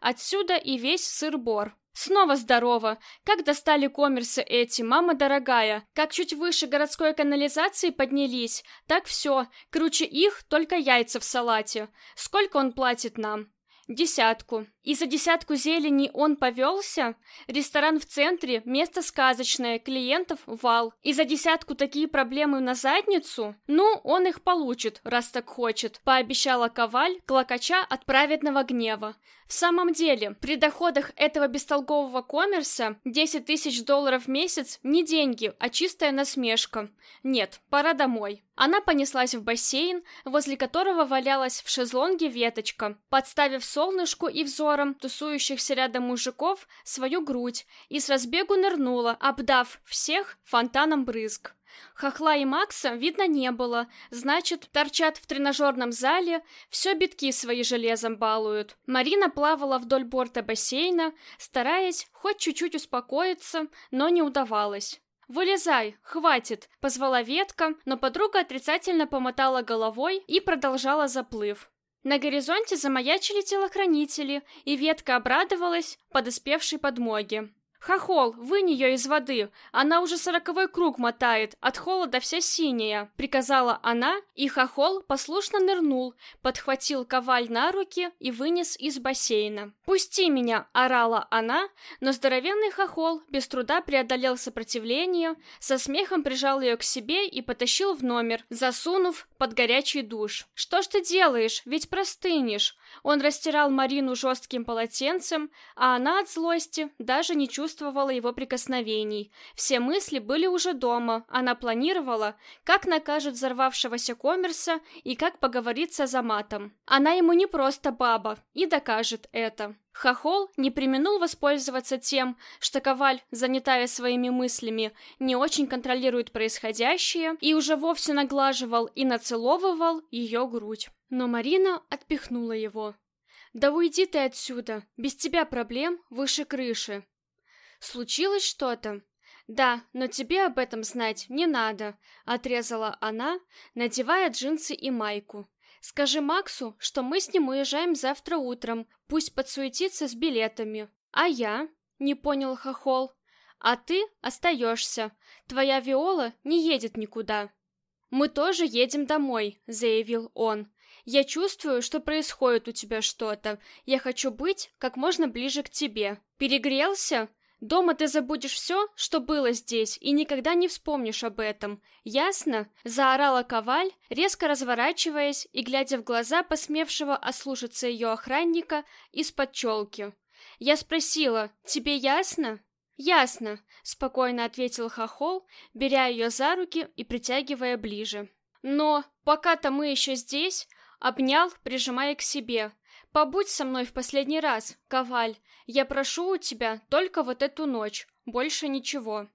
отсюда и весь сыр-бор». Снова здорово. Как достали коммерсы эти, мама дорогая. Как чуть выше городской канализации поднялись, так все. Круче их только яйца в салате. Сколько он платит нам? Десятку. И за десятку зелени он повелся? Ресторан в центре, место сказочное, клиентов вал. И за десятку такие проблемы на задницу? Ну, он их получит, раз так хочет, пообещала Коваль, клокоча от праведного гнева. В самом деле, при доходах этого бестолкового коммерса 10 тысяч долларов в месяц не деньги, а чистая насмешка. Нет, пора домой. Она понеслась в бассейн, возле которого валялась в шезлонге веточка, подставив солнышку и взором тусующихся рядом мужиков свою грудь, и с разбегу нырнула, обдав всех фонтаном брызг. Хохла и Макса видно не было, значит, торчат в тренажерном зале, все битки свои железом балуют. Марина плавала вдоль борта бассейна, стараясь хоть чуть-чуть успокоиться, но не удавалось. «Вылезай, хватит!» — позвала ветка, но подруга отрицательно помотала головой и продолжала заплыв. На горизонте замаячили телохранители, и ветка обрадовалась подоспевшей подмоге. «Хохол, вынь ее из воды, она уже сороковой круг мотает, от холода вся синяя», — приказала она, и хохол послушно нырнул, подхватил коваль на руки и вынес из бассейна. «Пусти меня!» — орала она, но здоровенный хохол без труда преодолел сопротивление, со смехом прижал ее к себе и потащил в номер, засунув под горячий душ. «Что ж ты делаешь? Ведь простынешь!» Он растирал Марину жестким полотенцем, а она от злости даже не чувствовала его прикосновений. Все мысли были уже дома. Она планировала, как накажет взорвавшегося коммерса и как поговориться за матом. Она ему не просто баба, и докажет это. Хохол не применул воспользоваться тем, что Коваль, занятая своими мыслями, не очень контролирует происходящее, и уже вовсе наглаживал и нацеловывал ее грудь. Но Марина отпихнула его. «Да уйди ты отсюда, без тебя проблем выше крыши». Случилось что-то? Да, но тебе об этом знать не надо, отрезала она, надевая джинсы и майку. Скажи Максу, что мы с ним уезжаем завтра утром, пусть подсуетится с билетами. А я? Не понял Хохол. А ты остаешься. Твоя Виола не едет никуда. Мы тоже едем домой, заявил он. Я чувствую, что происходит у тебя что-то. Я хочу быть как можно ближе к тебе. Перегрелся? Дома ты забудешь все, что было здесь, и никогда не вспомнишь об этом. Ясно? Заорала Коваль, резко разворачиваясь и глядя в глаза посмевшего ослушаться ее охранника из-под челки. Я спросила, тебе ясно? Ясно, спокойно ответил Хохол, беря ее за руки и притягивая ближе. Но, Пока-то мы еще здесь, обнял, прижимая к себе. Побудь со мной в последний раз, Коваль. Я прошу у тебя только вот эту ночь, больше ничего.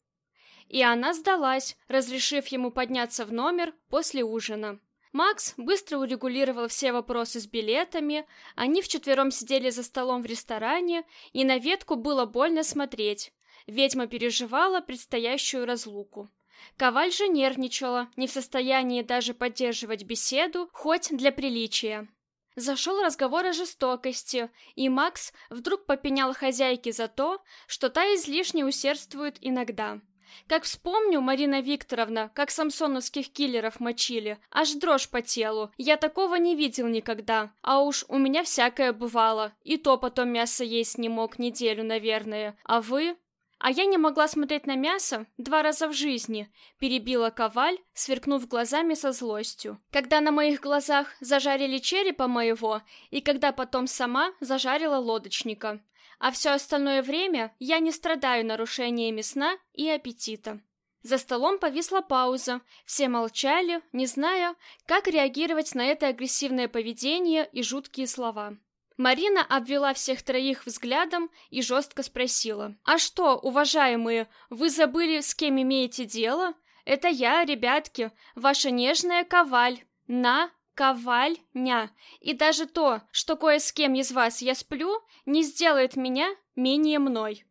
И она сдалась, разрешив ему подняться в номер после ужина. Макс быстро урегулировал все вопросы с билетами, они вчетвером сидели за столом в ресторане, и на ветку было больно смотреть. Ведьма переживала предстоящую разлуку. Коваль же нервничала, не в состоянии даже поддерживать беседу, хоть для приличия. Зашел разговор о жестокости, и Макс вдруг попенял хозяйке за то, что та излишне усердствует иногда. Как вспомню, Марина Викторовна, как самсоновских киллеров мочили, аж дрожь по телу. Я такого не видел никогда. А уж у меня всякое бывало. И то потом мясо есть не мог неделю, наверное. А вы? А я не могла смотреть на мясо два раза в жизни, перебила Коваль, сверкнув глазами со злостью. Когда на моих глазах зажарили черепа моего, и когда потом сама зажарила лодочника а все остальное время я не страдаю нарушениями сна и аппетита. За столом повисла пауза, все молчали, не зная, как реагировать на это агрессивное поведение и жуткие слова. Марина обвела всех троих взглядом и жестко спросила. «А что, уважаемые, вы забыли, с кем имеете дело? Это я, ребятки, ваша нежная коваль. На, ковальня. И даже то, что кое с кем из вас я сплю, не сделает меня менее мной.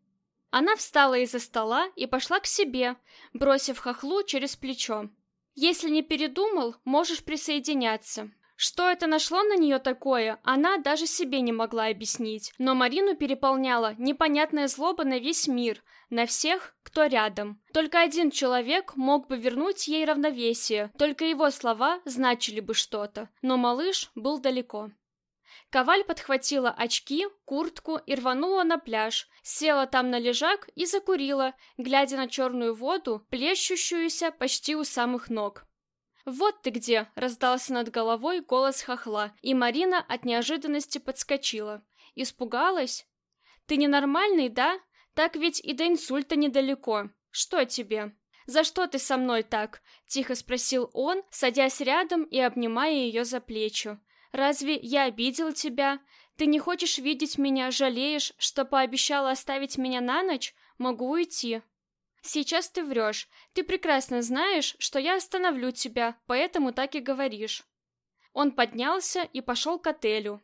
Она встала из-за стола и пошла к себе, бросив хохлу через плечо. Если не передумал, можешь присоединяться. Что это нашло на нее такое, она даже себе не могла объяснить, но Марину переполняла непонятная злоба на весь мир, на всех, кто рядом. Только один человек мог бы вернуть ей равновесие, только его слова значили бы что-то, но малыш был далеко. Коваль подхватила очки, куртку и рванула на пляж, села там на лежак и закурила, глядя на черную воду, плещущуюся почти у самых ног. «Вот ты где!» — раздался над головой голос хохла, и Марина от неожиданности подскочила. «Испугалась? Ты ненормальный, да? Так ведь и до инсульта недалеко. Что тебе?» «За что ты со мной так?» — тихо спросил он, садясь рядом и обнимая ее за плечи. «Разве я обидел тебя? Ты не хочешь видеть меня, жалеешь, что пообещала оставить меня на ночь? Могу уйти». Сейчас ты врешь. Ты прекрасно знаешь, что я остановлю тебя, поэтому так и говоришь. Он поднялся и пошел к отелю.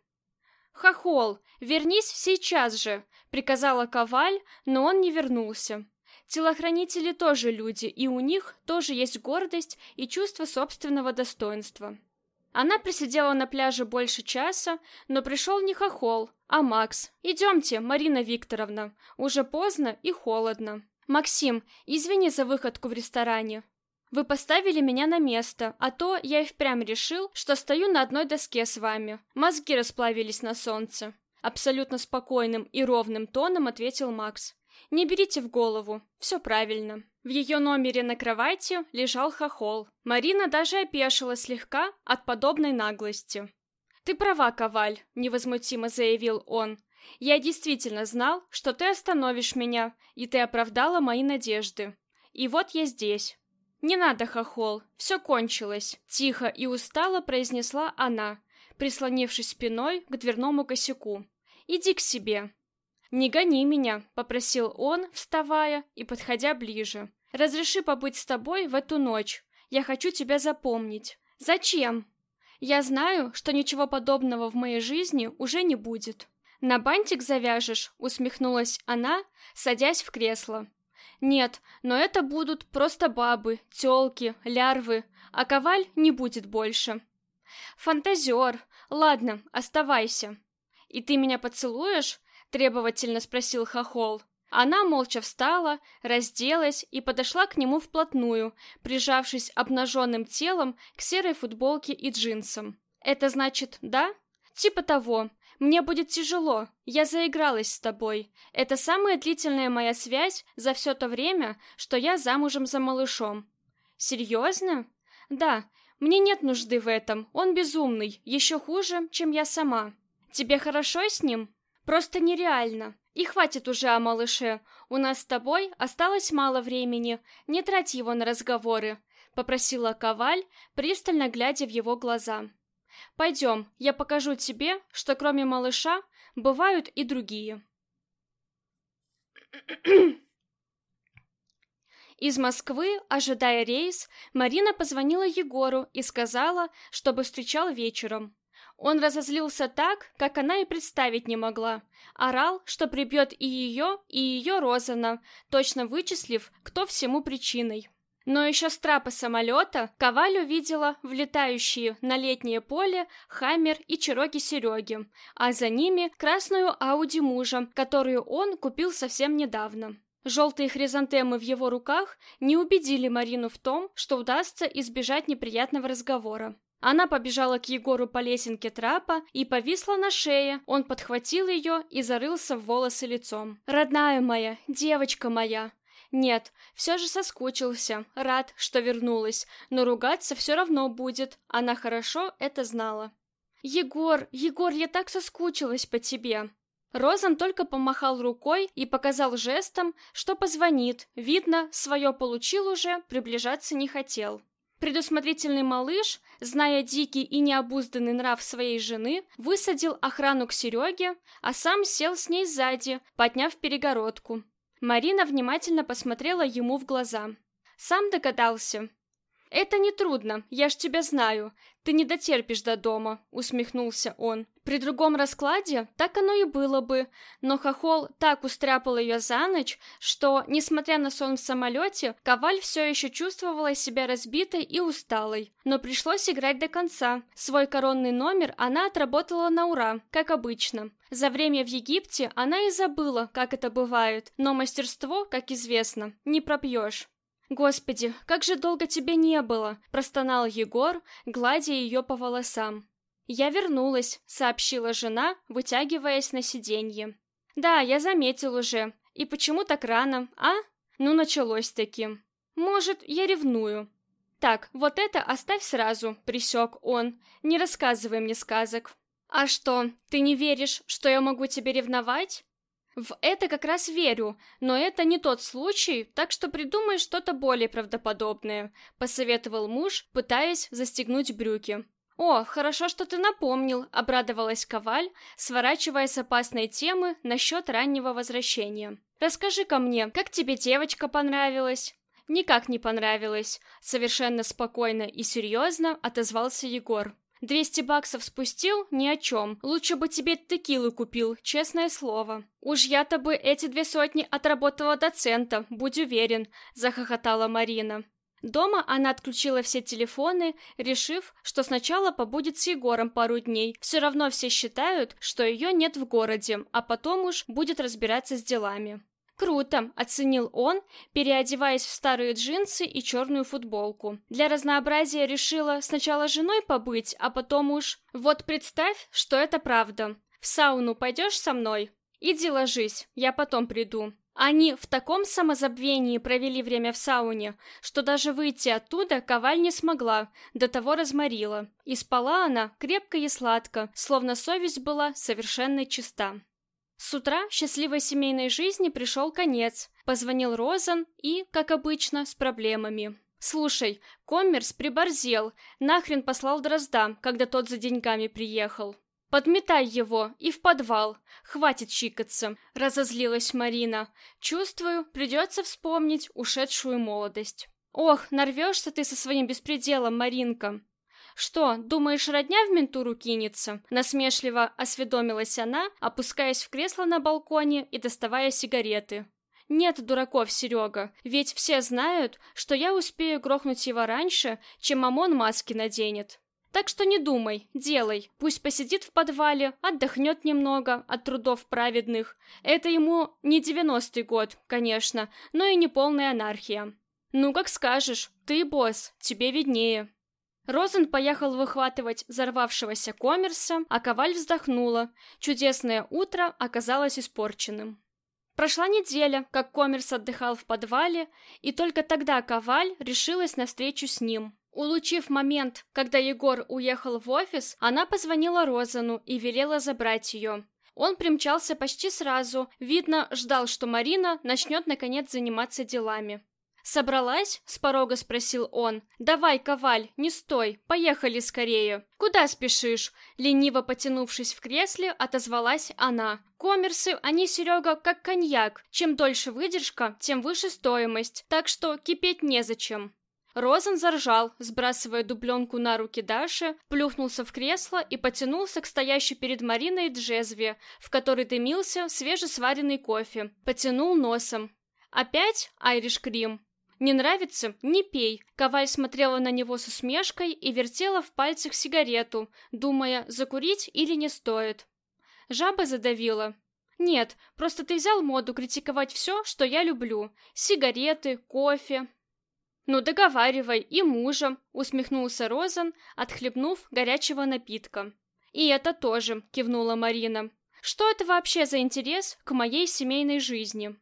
«Хохол, вернись сейчас же!» — приказала Коваль, но он не вернулся. Телохранители тоже люди, и у них тоже есть гордость и чувство собственного достоинства. Она просидела на пляже больше часа, но пришел не Хохол, а Макс. «Идемте, Марина Викторовна, уже поздно и холодно». «Максим, извини за выходку в ресторане. Вы поставили меня на место, а то я и впрямь решил, что стою на одной доске с вами. Мозги расплавились на солнце». Абсолютно спокойным и ровным тоном ответил Макс. «Не берите в голову, все правильно». В ее номере на кровати лежал хохол. Марина даже опешила слегка от подобной наглости. «Ты права, Коваль», — невозмутимо заявил он. Я действительно знал, что ты остановишь меня, и ты оправдала мои надежды. И вот я здесь. Не надо, хохол, все кончилось, тихо и устало произнесла она, прислонившись спиной к дверному косяку. Иди к себе. Не гони меня, попросил он, вставая и подходя ближе. Разреши побыть с тобой в эту ночь. Я хочу тебя запомнить. Зачем? Я знаю, что ничего подобного в моей жизни уже не будет. «На бантик завяжешь?» — усмехнулась она, садясь в кресло. «Нет, но это будут просто бабы, тёлки, лярвы, а коваль не будет больше». «Фантазер! Ладно, оставайся». «И ты меня поцелуешь?» — требовательно спросил Хохол. Она молча встала, разделась и подошла к нему вплотную, прижавшись обнаженным телом к серой футболке и джинсам. «Это значит, да?» «Типа того. Мне будет тяжело. Я заигралась с тобой. Это самая длительная моя связь за все то время, что я замужем за малышом. Серьезно? Да. Мне нет нужды в этом. Он безумный, еще хуже, чем я сама. Тебе хорошо с ним? Просто нереально. И хватит уже о малыше. У нас с тобой осталось мало времени. Не трать его на разговоры. попросила Коваль, пристально глядя в его глаза. «Пойдем, я покажу тебе, что кроме малыша бывают и другие». Из Москвы, ожидая рейс, Марина позвонила Егору и сказала, чтобы встречал вечером. Он разозлился так, как она и представить не могла. Орал, что прибьет и ее, и ее Розана, точно вычислив, кто всему причиной. Но еще с трапа самолета Коваль увидела влетающие на летнее поле Хаммер и Чироки Сереги, а за ними красную Ауди мужа, которую он купил совсем недавно. Желтые хризантемы в его руках не убедили Марину в том, что удастся избежать неприятного разговора. Она побежала к Егору по лесенке трапа и повисла на шее. Он подхватил ее и зарылся в волосы лицом. «Родная моя, девочка моя!» Нет, все же соскучился, рад, что вернулась, но ругаться все равно будет, она хорошо это знала. «Егор, Егор, я так соскучилась по тебе!» Розан только помахал рукой и показал жестом, что позвонит. Видно, свое получил уже, приближаться не хотел. Предусмотрительный малыш, зная дикий и необузданный нрав своей жены, высадил охрану к Сереге, а сам сел с ней сзади, подняв перегородку. Марина внимательно посмотрела ему в глаза. «Сам догадался?» «Это нетрудно, я ж тебя знаю. Ты не дотерпишь до дома», — усмехнулся он. При другом раскладе так оно и было бы, но Хохол так устряпал ее за ночь, что, несмотря на сон в самолете, Коваль все еще чувствовала себя разбитой и усталой. Но пришлось играть до конца. Свой коронный номер она отработала на ура, как обычно. За время в Египте она и забыла, как это бывает, но мастерство, как известно, не пропьешь. «Господи, как же долго тебя не было!» – простонал Егор, гладя ее по волосам. «Я вернулась», — сообщила жена, вытягиваясь на сиденье. «Да, я заметил уже. И почему так рано, а? Ну, началось-таки. Может, я ревную». «Так, вот это оставь сразу», — присек он. «Не рассказывай мне сказок». «А что, ты не веришь, что я могу тебе ревновать?» В это как раз верю, но это не тот случай, так что придумай что-то более правдоподобное, посоветовал муж, пытаясь застегнуть брюки. «О, хорошо, что ты напомнил», — обрадовалась Коваль, сворачивая с опасной темы насчет раннего возвращения. «Расскажи-ка мне, как тебе девочка понравилась?» «Никак не понравилось», — совершенно спокойно и серьезно отозвался Егор. «Двести баксов спустил? Ни о чем. Лучше бы тебе текилы купил, честное слово». «Уж я-то бы эти две сотни отработала до цента, будь уверен», — захохотала Марина. Дома она отключила все телефоны, решив, что сначала побудет с Егором пару дней. Все равно все считают, что ее нет в городе, а потом уж будет разбираться с делами. «Круто!» — оценил он, переодеваясь в старые джинсы и черную футболку. Для разнообразия решила сначала женой побыть, а потом уж... Вот представь, что это правда. В сауну пойдешь со мной? Иди ложись, я потом приду. Они в таком самозабвении провели время в сауне, что даже выйти оттуда Коваль не смогла, до того разморила. И спала она крепко и сладко, словно совесть была совершенно чиста. С утра счастливой семейной жизни пришел конец. Позвонил Розан и, как обычно, с проблемами. «Слушай, коммерс приборзел, нахрен послал Дрозда, когда тот за деньгами приехал. «Подметай его и в подвал. Хватит чикаться», — разозлилась Марина. «Чувствую, придется вспомнить ушедшую молодость». «Ох, нарвешься ты со своим беспределом, Маринка!» «Что, думаешь, родня в ментуру кинется?» Насмешливо осведомилась она, опускаясь в кресло на балконе и доставая сигареты. «Нет дураков, Серега, ведь все знают, что я успею грохнуть его раньше, чем Мамон маски наденет. Так что не думай, делай. Пусть посидит в подвале, отдохнет немного от трудов праведных. Это ему не девяностый год, конечно, но и не полная анархия. Ну, как скажешь, ты босс, тебе виднее. Розен поехал выхватывать взорвавшегося коммерса, а Коваль вздохнула. Чудесное утро оказалось испорченным. Прошла неделя, как коммерс отдыхал в подвале, и только тогда Коваль решилась на встречу с ним. Улучив момент, когда Егор уехал в офис, она позвонила Розану и велела забрать ее. Он примчался почти сразу, видно, ждал, что Марина начнет наконец заниматься делами. «Собралась?» — с порога спросил он. «Давай, Коваль, не стой, поехали скорее». «Куда спешишь?» Лениво потянувшись в кресле, отозвалась она. «Коммерсы, они, Серега, как коньяк. Чем дольше выдержка, тем выше стоимость, так что кипеть незачем». Розен заржал, сбрасывая дубленку на руки Даши, плюхнулся в кресло и потянулся к стоящей перед Мариной джезве, в которой дымился свежесваренный кофе. Потянул носом. «Опять Айриш Крим?» «Не нравится? Не пей!» Коваль смотрела на него с усмешкой и вертела в пальцах сигарету, думая, закурить или не стоит. Жаба задавила. «Нет, просто ты взял моду критиковать все, что я люблю. Сигареты, кофе». «Ну, договаривай, и мужем», — усмехнулся Розан, отхлебнув горячего напитка. «И это тоже», — кивнула Марина. «Что это вообще за интерес к моей семейной жизни?»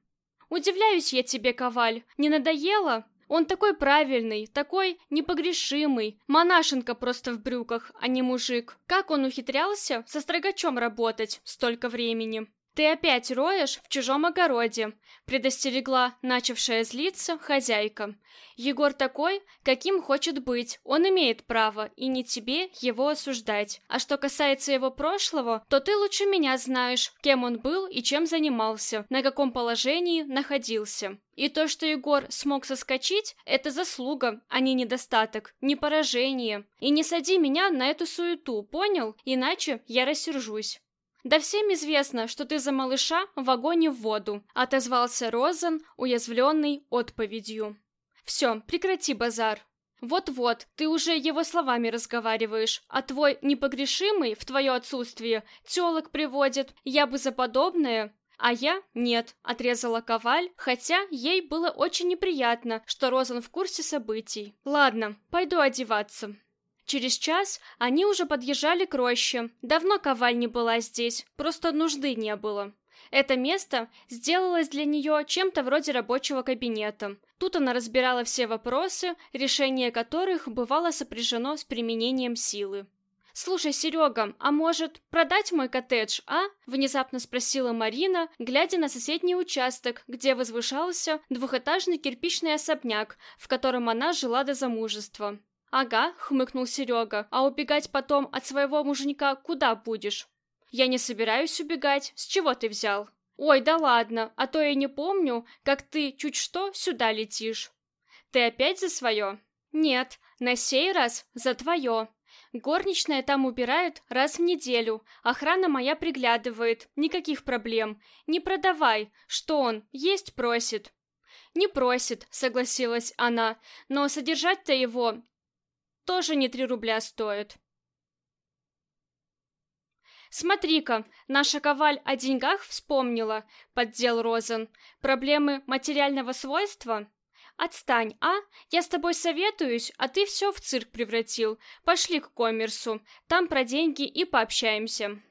Удивляюсь я тебе, Коваль, не надоело? Он такой правильный, такой непогрешимый. Монашенка просто в брюках, а не мужик. Как он ухитрялся со строгачом работать столько времени? «Ты опять роешь в чужом огороде», — предостерегла начавшая злиться хозяйка. «Егор такой, каким хочет быть, он имеет право, и не тебе его осуждать. А что касается его прошлого, то ты лучше меня знаешь, кем он был и чем занимался, на каком положении находился. И то, что Егор смог соскочить, это заслуга, а не недостаток, не поражение. И не сади меня на эту суету, понял? Иначе я рассержусь». «Да всем известно, что ты за малыша в огонь в воду», — отозвался Розен, уязвленный отповедью. «Все, прекрати базар. Вот-вот, ты уже его словами разговариваешь, а твой непогрешимый в твое отсутствие телок приводит, я бы за подобное...» А я нет, отрезала Коваль, хотя ей было очень неприятно, что Розен в курсе событий. Ладно, пойду одеваться. Через час они уже подъезжали к роще. Давно Коваль не была здесь, просто нужды не было. Это место сделалось для нее чем-то вроде рабочего кабинета. Тут она разбирала все вопросы, решение которых бывало сопряжено с применением силы. «Слушай, Серега, а может, продать мой коттедж, а?» — внезапно спросила Марина, глядя на соседний участок, где возвышался двухэтажный кирпичный особняк, в котором она жила до замужества. «Ага», — хмыкнул Серега, «а убегать потом от своего муженька куда будешь?» «Я не собираюсь убегать. С чего ты взял?» «Ой, да ладно, а то я не помню, как ты чуть что сюда летишь». «Ты опять за свое?» «Нет, на сей раз за твое. Горничная там убирает раз в неделю, охрана моя приглядывает, никаких проблем. Не продавай, что он, есть просит». «Не просит», — согласилась она, «но содержать-то его тоже не три рубля стоит. «Смотри-ка, наша коваль о деньгах вспомнила», — поддел Розен. «Проблемы материального свойства?» «Отстань, а? Я с тобой советуюсь, а ты все в цирк превратил. Пошли к коммерсу, там про деньги и пообщаемся».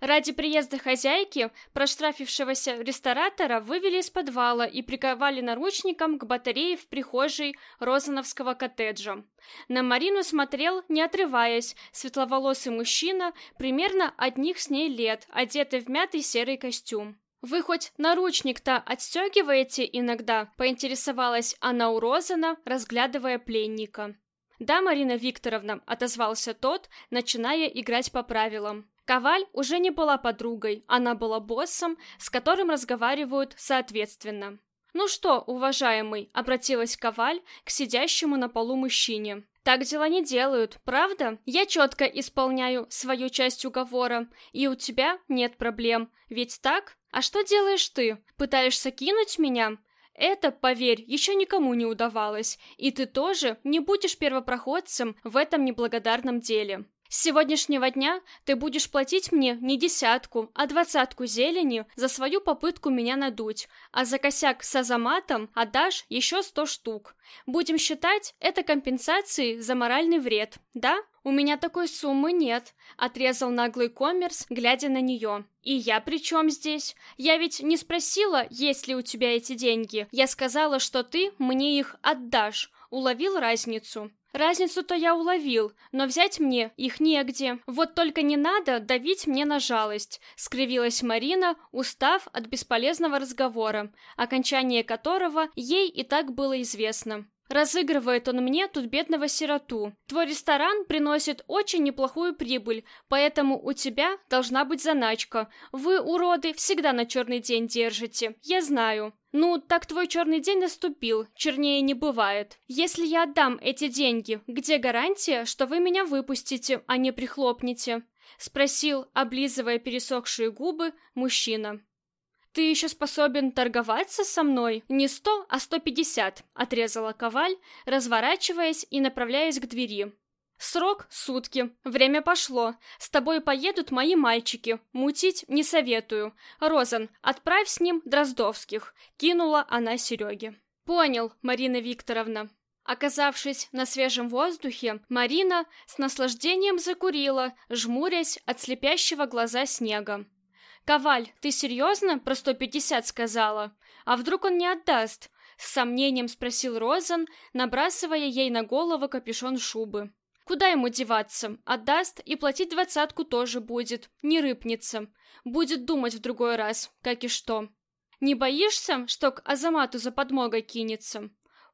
Ради приезда хозяйки, проштрафившегося ресторатора, вывели из подвала и приковали наручником к батарее в прихожей Розановского коттеджа. На Марину смотрел, не отрываясь, светловолосый мужчина, примерно одних с ней лет, одетый в мятый серый костюм. «Вы хоть наручник-то отстегиваете иногда?» — поинтересовалась она у Розана, разглядывая пленника. «Да, Марина Викторовна», — отозвался тот, начиная играть по правилам. Коваль уже не была подругой, она была боссом, с которым разговаривают соответственно. «Ну что, уважаемый», — обратилась Коваль к сидящему на полу мужчине. «Так дела не делают, правда? Я четко исполняю свою часть уговора, и у тебя нет проблем. Ведь так? А что делаешь ты? Пытаешься кинуть меня? Это, поверь, еще никому не удавалось, и ты тоже не будешь первопроходцем в этом неблагодарном деле. С сегодняшнего дня ты будешь платить мне не десятку, а двадцатку зелени за свою попытку меня надуть, а за косяк с азаматом отдашь еще сто штук. Будем считать это компенсацией за моральный вред, да? У меня такой суммы нет, отрезал наглый коммерс, глядя на нее. И я при чем здесь? Я ведь не спросила, есть ли у тебя эти деньги. Я сказала, что ты мне их отдашь. Уловил разницу? Разницу-то я уловил, но взять мне их негде. Вот только не надо давить мне на жалость, скривилась Марина, устав от бесполезного разговора, окончание которого ей и так было известно. Разыгрывает он мне тут бедного сироту. Твой ресторан приносит очень неплохую прибыль, поэтому у тебя должна быть заначка. Вы, уроды, всегда на черный день держите. Я знаю. Ну, так твой черный день наступил, чернее не бывает. Если я отдам эти деньги, где гарантия, что вы меня выпустите, а не прихлопнете? Спросил, облизывая пересохшие губы, мужчина. «Ты еще способен торговаться со мной? Не сто, а сто пятьдесят», — отрезала Коваль, разворачиваясь и направляясь к двери. «Срок — сутки. Время пошло. С тобой поедут мои мальчики. Мутить не советую. Розан, отправь с ним Дроздовских», — кинула она Сереге. «Понял, Марина Викторовна». Оказавшись на свежем воздухе, Марина с наслаждением закурила, жмурясь от слепящего глаза снега. «Коваль, ты серьезно про сто пятьдесят сказала? А вдруг он не отдаст?» С сомнением спросил Розан, набрасывая ей на голову капюшон шубы. «Куда ему деваться? Отдаст и платить двадцатку тоже будет, не рыпнется. Будет думать в другой раз, как и что. Не боишься, что к Азамату за подмогой кинется?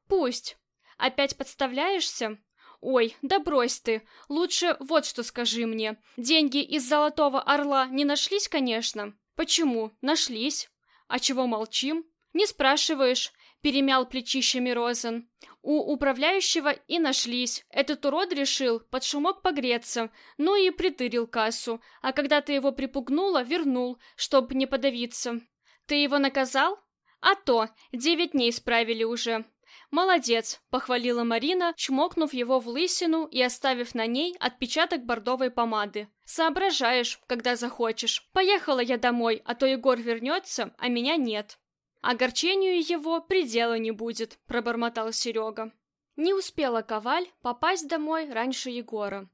Пусть. Опять подставляешься? «Ой, да брось ты. Лучше вот что скажи мне. Деньги из Золотого Орла не нашлись, конечно?» «Почему? Нашлись. А чего молчим?» «Не спрашиваешь», — перемял плечищами Розен. «У управляющего и нашлись. Этот урод решил под шумок погреться, ну и притырил кассу, а когда ты его припугнула, вернул, чтоб не подавиться. Ты его наказал?» «А то, девять дней справили уже. «Молодец», — похвалила Марина, чмокнув его в лысину и оставив на ней отпечаток бордовой помады. «Соображаешь, когда захочешь. Поехала я домой, а то Егор вернется, а меня нет». «Огорчению его предела не будет», — пробормотал Серега. Не успела Коваль попасть домой раньше Егора.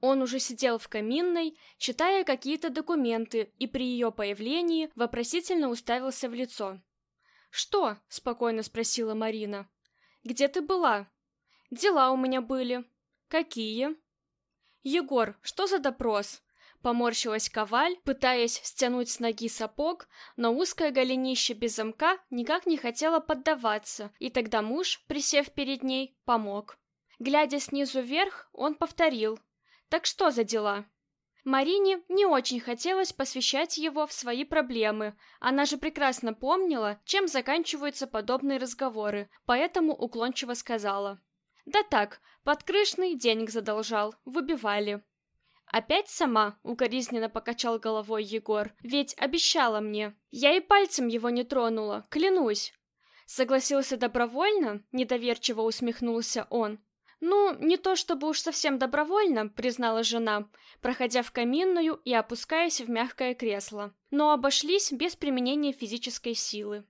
Он уже сидел в каминной, читая какие-то документы, и при ее появлении вопросительно уставился в лицо. «Что?» — спокойно спросила Марина. Где ты была? Дела у меня были. Какие? Егор, что за допрос? Поморщилась Коваль, пытаясь стянуть с ноги сапог, но узкое голенище без замка никак не хотело поддаваться, и тогда муж, присев перед ней, помог. Глядя снизу вверх, он повторил. «Так что за дела?» Марине не очень хотелось посвящать его в свои проблемы. Она же прекрасно помнила, чем заканчиваются подобные разговоры, поэтому уклончиво сказала. «Да так, подкрышный денег задолжал, выбивали». «Опять сама?» — укоризненно покачал головой Егор. «Ведь обещала мне. Я и пальцем его не тронула, клянусь». Согласился добровольно? Недоверчиво усмехнулся он. «Ну, не то чтобы уж совсем добровольно», — признала жена, проходя в каминную и опускаясь в мягкое кресло, но обошлись без применения физической силы.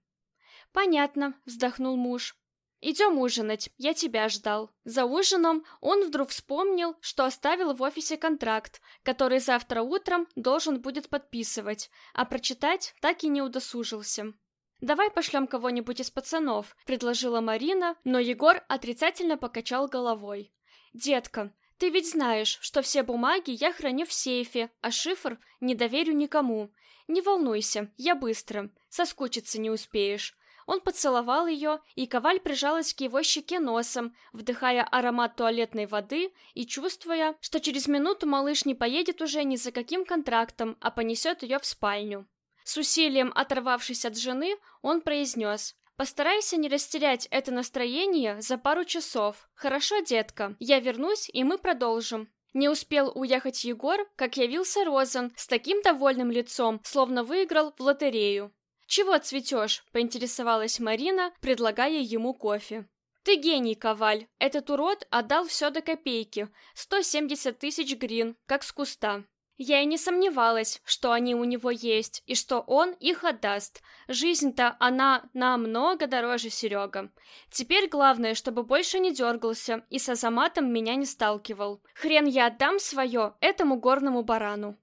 «Понятно», — вздохнул муж. «Идем ужинать, я тебя ждал». За ужином он вдруг вспомнил, что оставил в офисе контракт, который завтра утром должен будет подписывать, а прочитать так и не удосужился. «Давай пошлем кого-нибудь из пацанов», — предложила Марина, но Егор отрицательно покачал головой. «Детка, ты ведь знаешь, что все бумаги я храню в сейфе, а шифр не доверю никому. Не волнуйся, я быстро, соскучиться не успеешь». Он поцеловал ее, и Коваль прижалась к его щеке носом, вдыхая аромат туалетной воды и чувствуя, что через минуту малыш не поедет уже ни за каким контрактом, а понесет ее в спальню. С усилием оторвавшись от жены, он произнес «Постарайся не растерять это настроение за пару часов. Хорошо, детка? Я вернусь, и мы продолжим». Не успел уехать Егор, как явился Розан с таким довольным лицом, словно выиграл в лотерею. «Чего цветешь?» — поинтересовалась Марина, предлагая ему кофе. «Ты гений, Коваль. Этот урод отдал все до копейки. 170 тысяч грин, как с куста. Я и не сомневалась, что они у него есть, и что он их отдаст. Жизнь-то она намного дороже Серега. Теперь главное, чтобы больше не дергался и с Азаматом меня не сталкивал. Хрен я отдам свое этому горному барану.